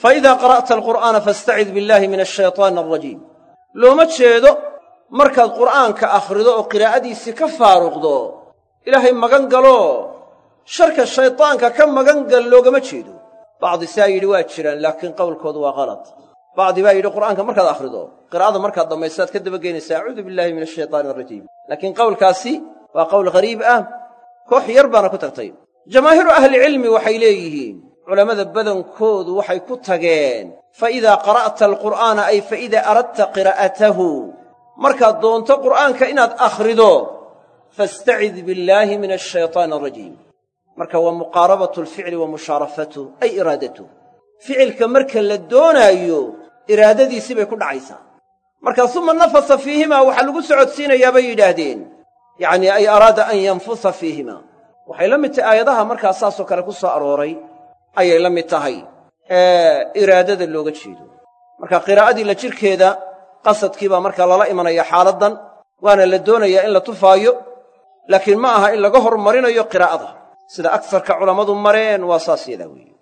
Fa idaa qara'ta alqur'aana fastacid billaahi min ashaytaani alrajiim looma jeedo markaad qur'aanka akhrido oo qiraa'adiisii ka faaruqdo ilaahay magan galoo sharka shaydaanka ka magan gal loogama jeedo. Bacdi siaa yidhi waa jiraan laakiin qowlkoodu waa qalad bacdi baa yidhi qur'aanka markaad akhrido qiraa'ada markaad dhammaystaad ka dabageynaysaa acuudu billaahi min ashaytaani alrajiim laakiin qowlkaasi waa qowl ghariib ah. Koox yar baana ku tagtay jamaahiiru ahlicilmi waxay leeyihiin culammada badankoodu waxay ku tageen fa idaa qara'ta alqur'aana ay fa idaa aradta qiraa'atahu markaad doonto qur'aanka inaad akhrido fastacid billaahi min ashaytaan arajiim marka waa muqaarabatu alficli wa mushaarafatuh ay iraadatuh ficilka marka la doonaayo iraadadiisii bay ku dhacaysaa. Marka suma nafasa fiihimaa waxaa lagu socodsiinayaa bay yidhaahdeen. Yacnii ay araada an yanfusa fiihimaa waxay la mid tahay aayadaha markaa saasoo kale ku soo arooray ayay la mid tahay ee iraadada looga jeedo. Marka qiraa'adii la jirhkeeda qasadkii baa markaa lala imanaya xaaladdan waana la doonayaa in la tufaayo laakiin ma aha in laga hormarinayo qiraa'ada. Sida agsarka culammadu mareen waa saas yadaa weeye.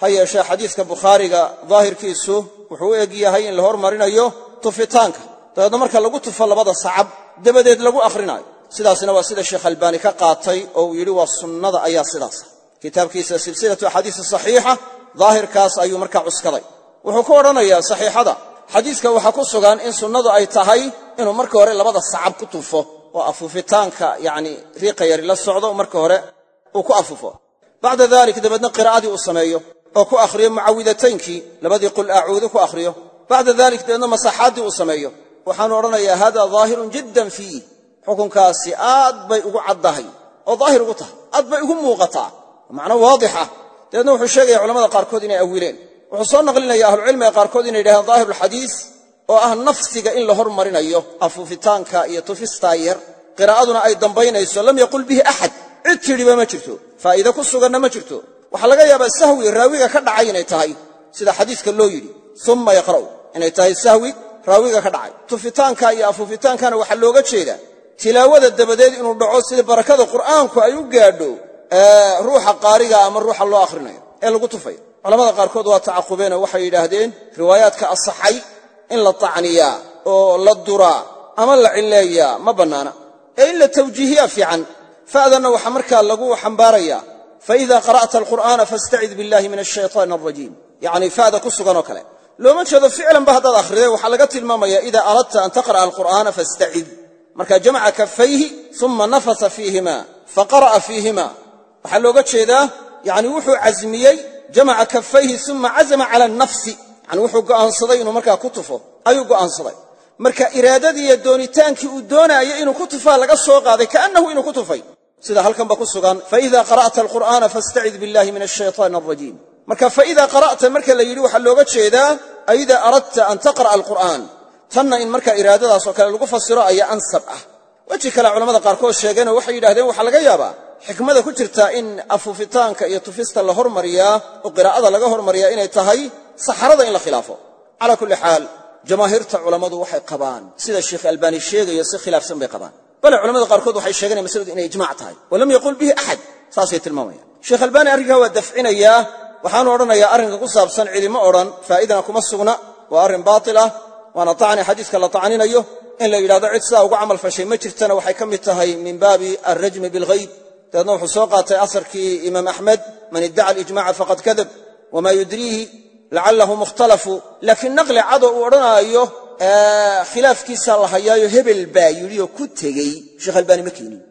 Ha yeeshee xadiiska bukhaariga daahirkiisu wuxuu u eg yahay in la hormarinayo tufitaanka. Dabeedna marka lagu tufo labada sacab dabadeed lagu akrinaayo sidaasna waa sida sheekh albaani ka qaatay oo uu yidhi waa sunnada ayaa sidaasa kitaabkiisa silsilatu axaadiisi saxiixa daahirkaas ayuu markaa cuskaday. Wuxuu ku odhanayaa saxiixada xadiiska waxaa ku sugan in sunnadu ay tahay inuu marka hore labada sacab ku tufo oo afuufitaanka yacni riiqa yari la socdo marka hore uu ku afuufo. Bacda dalik dabeedna qiraa'adii uu sameeyo oo ku akhriyo mucawidataynkii labadii qul acuudu ku akhriyo. Bacda dalik dabeedna masaxaaddii uu sameeyo. Waxaanu odhanayaa hada daahirun jiddan fiih xukunkaasi aad bay ugu caddahay oo daahir ugu tahay aad bay ugu muuqataa. Macno waadixa dabeedna wuxuu sheegaya culamada qaarkood inay awileen wuxuu soo naqlinaya ahlucilmiga qaarkood inay yidhahdeen daahirulxadiis oo ah nafsiga in la hormarinayo afuufitaanka iyo tufistaa yar. Qiraa'aduna ay dambaynayso lam yaqul bihi axad cid tidhiba ma jirto. Faa'iide ku suganna ma jirto. Waxaa laga yaabaa sahwi raawiga ka dhacay inay tahay sida xadiiska loo yidhi. Umma yaqra'u. Inay tahay sahwi raawiga ka dhacay. Tufitaanka iyo afuufitaankana waxaa looga jeedaa tilaawada dabadeed inuu dhaco sidii barakada qur'aanku ay u gaadho ruuxa qaariga ama ruuxa loo akhrinayo ee lagu tufayo culamada qaarkood waa tacaqubeenoo waxay yidhaahdeen riwaayaadka asaxay in la tacniyaa oo la duraa ama la cilleeyaa ma bannaana. Ee in la tawjiihiyaa fiican fa'danna waxaa markaa lagu xambaarayaa faida qara'ta alqur'aana fastacid billahi min ashaytaan alrajiim yacni fa'da ku suganoo kale. Looma jeedo ficlanba haddaad akhriday waxaa laga tilmaamaya ida aradta an taqra'a alqur'aana fastacid marka jamaca kafayhi uma nafasa fiihima faqara'a fiihima. Waxaa looga jeedaa yani wuxuu casmiyey jamaca kafayhi uma cazama cala nafsi. Yani wuxuu go'aansaday inuu markaa ku tufo. Ayuu go'aansaday. Marka iraadadii iyo doonitaankii uu doonaayo inuu ku tufaa laga soo qaaday kaannahu inuu ku tufay. Sida halkanba ku sugan faida qara'ta alqur'aana fastacid billahi min ashaytaan alrajiim marka faida qara'ta marka la yidhi waxaa looga jeedaa aida aradta an taqra'a alqur'aan tanna in marka iraadadaasoo kale lagu fasiro ayaa ansab ah. Weji kale culamada qaarkood sheegeenoo waxay yidhahdeen waxaa laga yaabaa xikmada ku jirta in afuufitaanka iyo tufista la hormariyaa oo qiraa'ada laga hormariyaa inay tahay saxarada in la khilaafo. Calaa kulli xaal jamaahiirta culammadu waxay qabaan. Sida sheekh albaani sheegayo si khilaafsan bay qabaan. Bale culamada qaarkood waxay sheeganaya masaladu inay ijmac tahay. Walam yaqul bihi axad saasay tilmaamayaan. Sheekh albaani arrinkaa waa dafcinayaa waxaanu odhanayaa arrinka ku saabsan cidima odhan faa'idana kuma sugna waa arrin baatil ah waana tacni xadiiska la tacninayo in la yidhahdo cid sidaa ugu camal fashay ma jirtana waxay ka mid tahay min baabi alrajmi bilghayb. Dabeedna wuxuu soo qaatay asarkii imaam axmed man iddaca alijmaca faqad kadab wamaa yudriihi lacalahu mukhtalafu. Laakiin naqli cadoo uu odhanaayo khilaafkiisaa la hayaayo hebel baa yidhi oo ku tegey. Sheekh albaani ma keenin.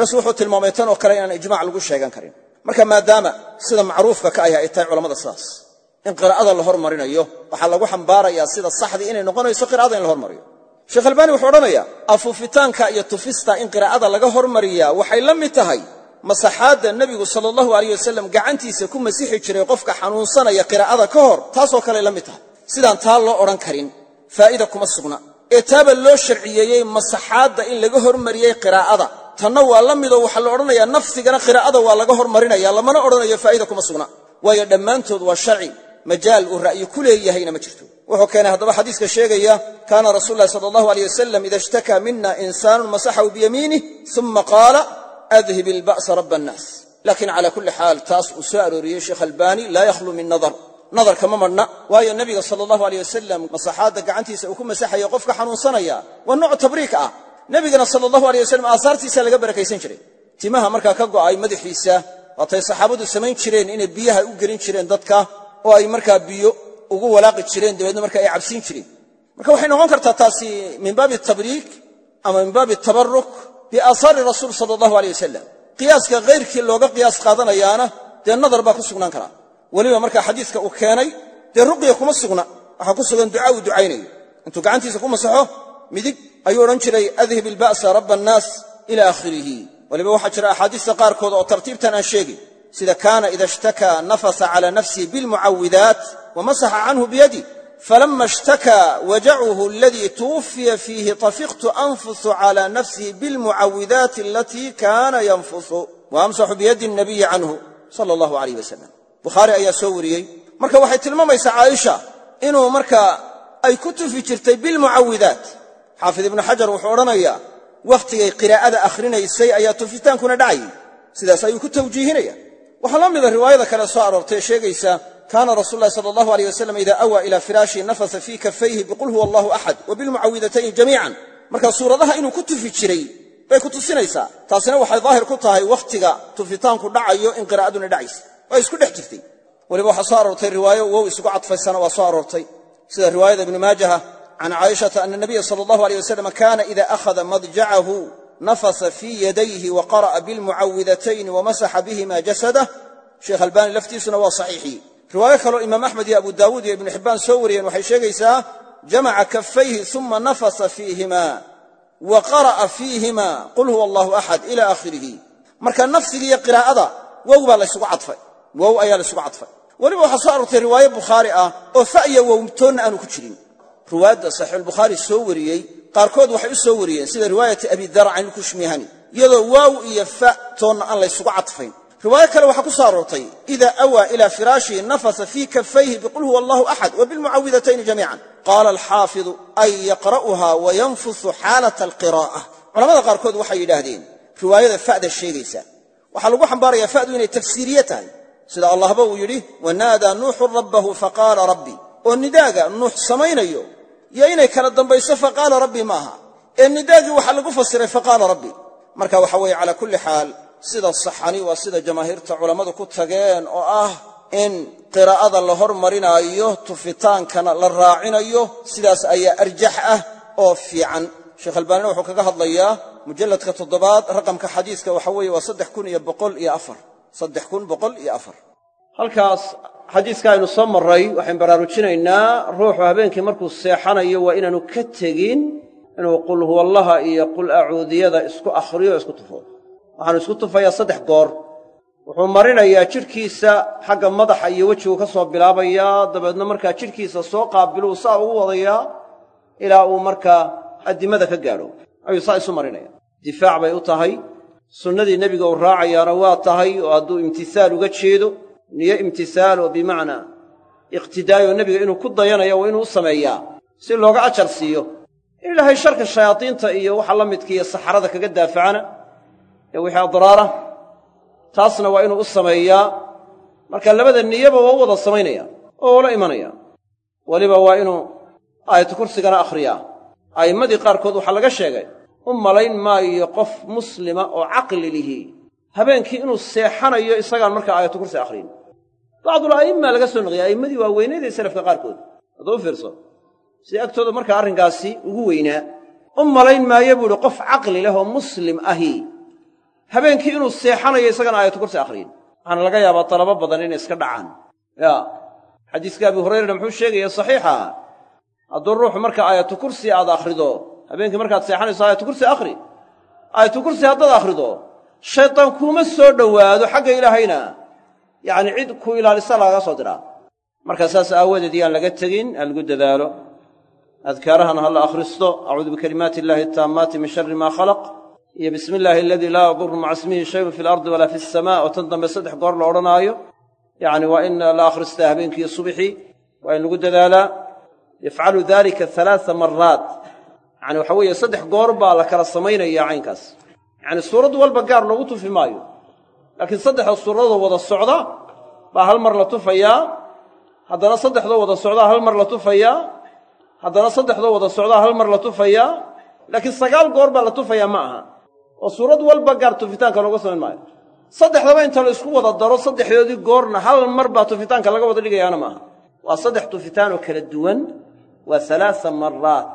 Bas wuxuu tilmaamay tan oo kale inaan ijmac lagu sheegan karin. Marka maadaama sida macruufka ka ahi ay tahay culamada sidaas in qiraa'ada la hormarinayo. Waxaa lagu xambaarayaa sida saxdii inay noqonayso qira'ada in la hormariyo. Sheekh albaani wuxuu odhanayaa afuufitaanka iyo tufista in qiraa'ada laga hormariyaa waxay la mid tahay masaxaadda nebigu sala allahu alayh wasalam gacantiisa ku masixi jiray qofka xanuunsanaya qiraa'ada ka hor taasoo kaley la mid tahay. Sidaan taa loo odhan karin faa'ida kuma sugna. Ee taaba loo sharciyeeyey masaxaadda in laga hormariyey qiraa'ada. Tanna waa la midoo waxaa la odhanayaa nafsigana qiraa'ada waa laga hormarinaya lamana odhanayo faa'ida kuma sugna. Waayo dhammaantood waa sharci majaal uu ra'yi ku leeyahayna ma jirto. Wuxuu keenay haddaba xadiiska sheegaya kaana rasuulu ulahi sala allahu aleyh wasalam ida ishtakaa mina insaanun masaxahu biyamiinih uma qaala adhib ilba'sa raba annaas laakiin cala kulli xaal taas uu soo arooriyey sheekh albaani laa yakhlu min nadar. Nadarka ma madhna waayo nebiga sala allahu aleyh wasalam masaxaadda gacantiisa uu ku masaxayo qofka xanuunsanaya waa nooc tabriik ah. Nebigana sala allahu aleyh wasalam aasaartiisa laga barakaysan jiray. Timaha markaa ka go'ay madaxiisa waatay saxaabadu samayn jireen inay oo ay markaa biyo ugu walaaqi jireen dabeedna marka ay cabsiin jireen. Marka waxay noqon kartaa taasi min baabi tabriik ama min baabi tabaruk biaahaari rasuul sala allahu aleyh wasalam qiyaaska hayrkii looga qiyaas qaadanayaana dee nadar baa ku sugnaan karaa. Weliba markaa xadiiska uu keenay dee ruqya kuma sugna. Waxaa ku sugan duca uu ducaynayo. Intuu gacantiisa ku masaxo midig
ayuu odhan jiray adhib ilba'sa rabba annaas ila aakhirihi waliba waxaa jira axaadiista qaarkood oo tartiibtan aan sheegin sida kaana ida ishtakaa nafasa cala nafsihi bilmucawidaat wa masaxa canhu biyadi falama ishtakaa wajacuhu aladii tuwufiya fiihi tafiqtu anfusu cala nafsihi bilmucawidaati alatii kaana yanfusu. Wa amsaxu biyadi nabiyi canhu sala allahu alayh wasalam bukhaari ayaa soo wariyey. Marka waxay tilmaamaysaa caaisha inuu markaa ay ku tufi jirtay bilmucawidaat. Xaafid ibnu xajar wuxuu odhanayaa wakhtigay qiraa'ada akhrinaysay ayaa tufitaankuna dhacayay sidaas ayuu ku tawjiihinaya waxaa la mida riwaayada kale soo aroortay ee sheegaysa kaana rasuulu llahi sala allahu aleyh wasalam ida awaa ila firaashihi nafasa fii kafayhi biqul huwa allahu axad wa jamiican. Marka suuradaha inuu ku tufi jiray bay ku tusinaysaa. Taasina waxay daahir ku tahay wakhtiga tufitaanku dhacayo in qiraa'aduna dhacaysa waa isku dhex jirtay. Weliba waxaa soo aroortay riwaayo wow isugu cadfaysana waa soo aroortay. Sida riwaayada ibni maajaha can caaishata ana nabiya sala allahu aleyh wasalam kaana ida akhada madjacahu nafasa fii yadayhi wa qara'a bilmucawidatayni wa masaxa bihima jasadah sheekh albaani laftiisuna waa saxiixii riwaayo kaloo imaam axmed iyo abu daawuud iyo ibnu xibbaan soo wariyeen waxay sheegaysaa jamaca kafayhi uma nafasa fiihima wa qara'a fiihima qul huwa allahu axad ila aakhirihi. Marka nafsiga iyo qiraa'ada wow baa laysugu cadfay. Wow ayaa laysugu cadfay. Weliba waxaa soo aroortay riwaayo bukhaari ah oo fa'ya wowtoonna aanu ku jirin. Ruwaadda saxiixulbukhaari soo wariyey qaarkood waxay u soo wariyeen sida riwaayati abidar can ilkushmihani iyadoo waaw iyo fa toonna aan laysugu cadfayn. Riwaayo kale waxaa ku soo aroortay ida awaa ila firaashihi nafasa fii kafayhi biqul huwa allahu axad wa bilmucawidatayni jamiican. Qaala alxaafidu ay yaqra'uha wa yanfusu xaalata alqiraa'a culamada qaarkood waxay yidhaahdeen riwaayada fa'da sheegaysa. Waxaa lagu xambaarayaa fa'du inay tafsiiriye tahay. Sida allahba uu yidhi wanaadaa nuuxun rabbahu faqaala rabbi. Oo nidaaga nuux samaynayo iyo inay kala dambayso faqaala rabbi maaha. Ee nidaagii waxaa lagu fasiray faqaala rabbi. Marka waxa weeye calaa kulli xaal sida saxani waa sida jamaahiirta culammadu ku tageen oo ah in qiraa'ada la hormarinaayo tufitaankana la raacinayo sidaas ayaa arjax ah oo fiican. Sheekh albaanina wuxuu kaga hadlayaa mujalladka toddobaad raqamka xadiiska waxa weeye waa saddex kun iyo boqol iyo afar. Saddex kun boqol iyo afar.
Halkaas xadiiska aynu soo marray waxaynu baraarujinaynaa ruuxu habeenkii markuu seexanayo waa inaanu ka tegin inuu qul huwallaha iyo qul acuudiyada isku akhriyo o isku tufo. Waxaanu isku tufayaa saddex goor. Wuxuu marinayaa jidhkiisa xagga madaxa iyo wejigu ka soo bilaabayaa dabeedna markaa jidhkiisa soo qaabiluu saa ugu wadayaa ilaa uu markaa addimada ka gaadho. Ayuu saa isu marinaya. Difaac bay u tahay. Sunnadii nebiga uu raacayaana waa tahay oo hadduu imtisaal uga jeedo niyo imtisaal oo bimacnaa. Iqtidaayoo nebiga inuu ku dayanayo waa inuu u sameeyaa si looga ajar siiyo. In ilaahay sharka shayaadiinta iyo waxa la midka iyo saxarada kaga daafacana ee wixii adraara taasna waa inuu u sameeyaa. Marka labada niyaba waa u wada samaynaya oo ula imanaya. Weliba waa inuu aayatu kursigana akhriyaa. A'immadii qaarkood waxaa laga sheegay u malayn maayo qof muslima oo caqli lihi habeenkii inuu seexanayo isagaan markaa aayatu kursi akhriyin. Bacdul a'imma laga soo noqiyay a'immadii waa weynaydee salafka qaarkood. Hadduu u fiirso. Sida agtooda markaa arrinkaasi ugu weynaa? U malayn maayo buu idhi qof caqli leh oo muslim ahi habeenkii inuu seexanayo isagana aayatu kursi akhriyin. Waxaana laga yaabaa talabo badan inay iska dhacaan. Yaa xadiiska abi hurayrana muxuu sheegaya saxiixa hadduu ruuxu marka aayatu kursi aad akhrido habeenkii markaad seexanayso aayatu kursi akhri. Aayatu kursi haddaad akhrido shaydaan kuuma soo dhowaado xagga ilaahayna yacni cid ku ilaalisa lagaga soo diraa marka saas aawadeed yaan laga tegin ha lagu dadaalo. Adkaarahana ha la akhristo. Acuudu bikalimaati illaahi ataammaati min sharri maa khalaq. Iyo bismi illaahi aladii laa yaduru maca ismihi shayun fi alardi walaa fi asamaa oo tan dambe saddex goor la odhanaayo. Yacni waa in la akhristaa habeenkiiyo subxii waa in lagu dadaalaa. Yafcalu dalika alaaa maraat yacani waxa weeye saddex goor baa la kala samaynaya caynkaas yacani suurad walba gaar loogu tufi maayo. Laakiin saddexda suuradoo wada socda baa hal mar la tufayaa. Haddana saddexdoo wada socdaa hal mar la tufayaa. Haddana saddexdoo wada socdaa hal mar la tufayaa. Laakiin sagaal goor baa la tufayaa ma aha. Oo suurad walba gaar tufitaanka looga samayn maayo. Saddexdaba inta la isku wada daro saddexdoodii goorna hal mar baa tufitaanka laga wada dhigayaana maaha waa saddex tufitaanoo kala duwan. Waa alaaa maraat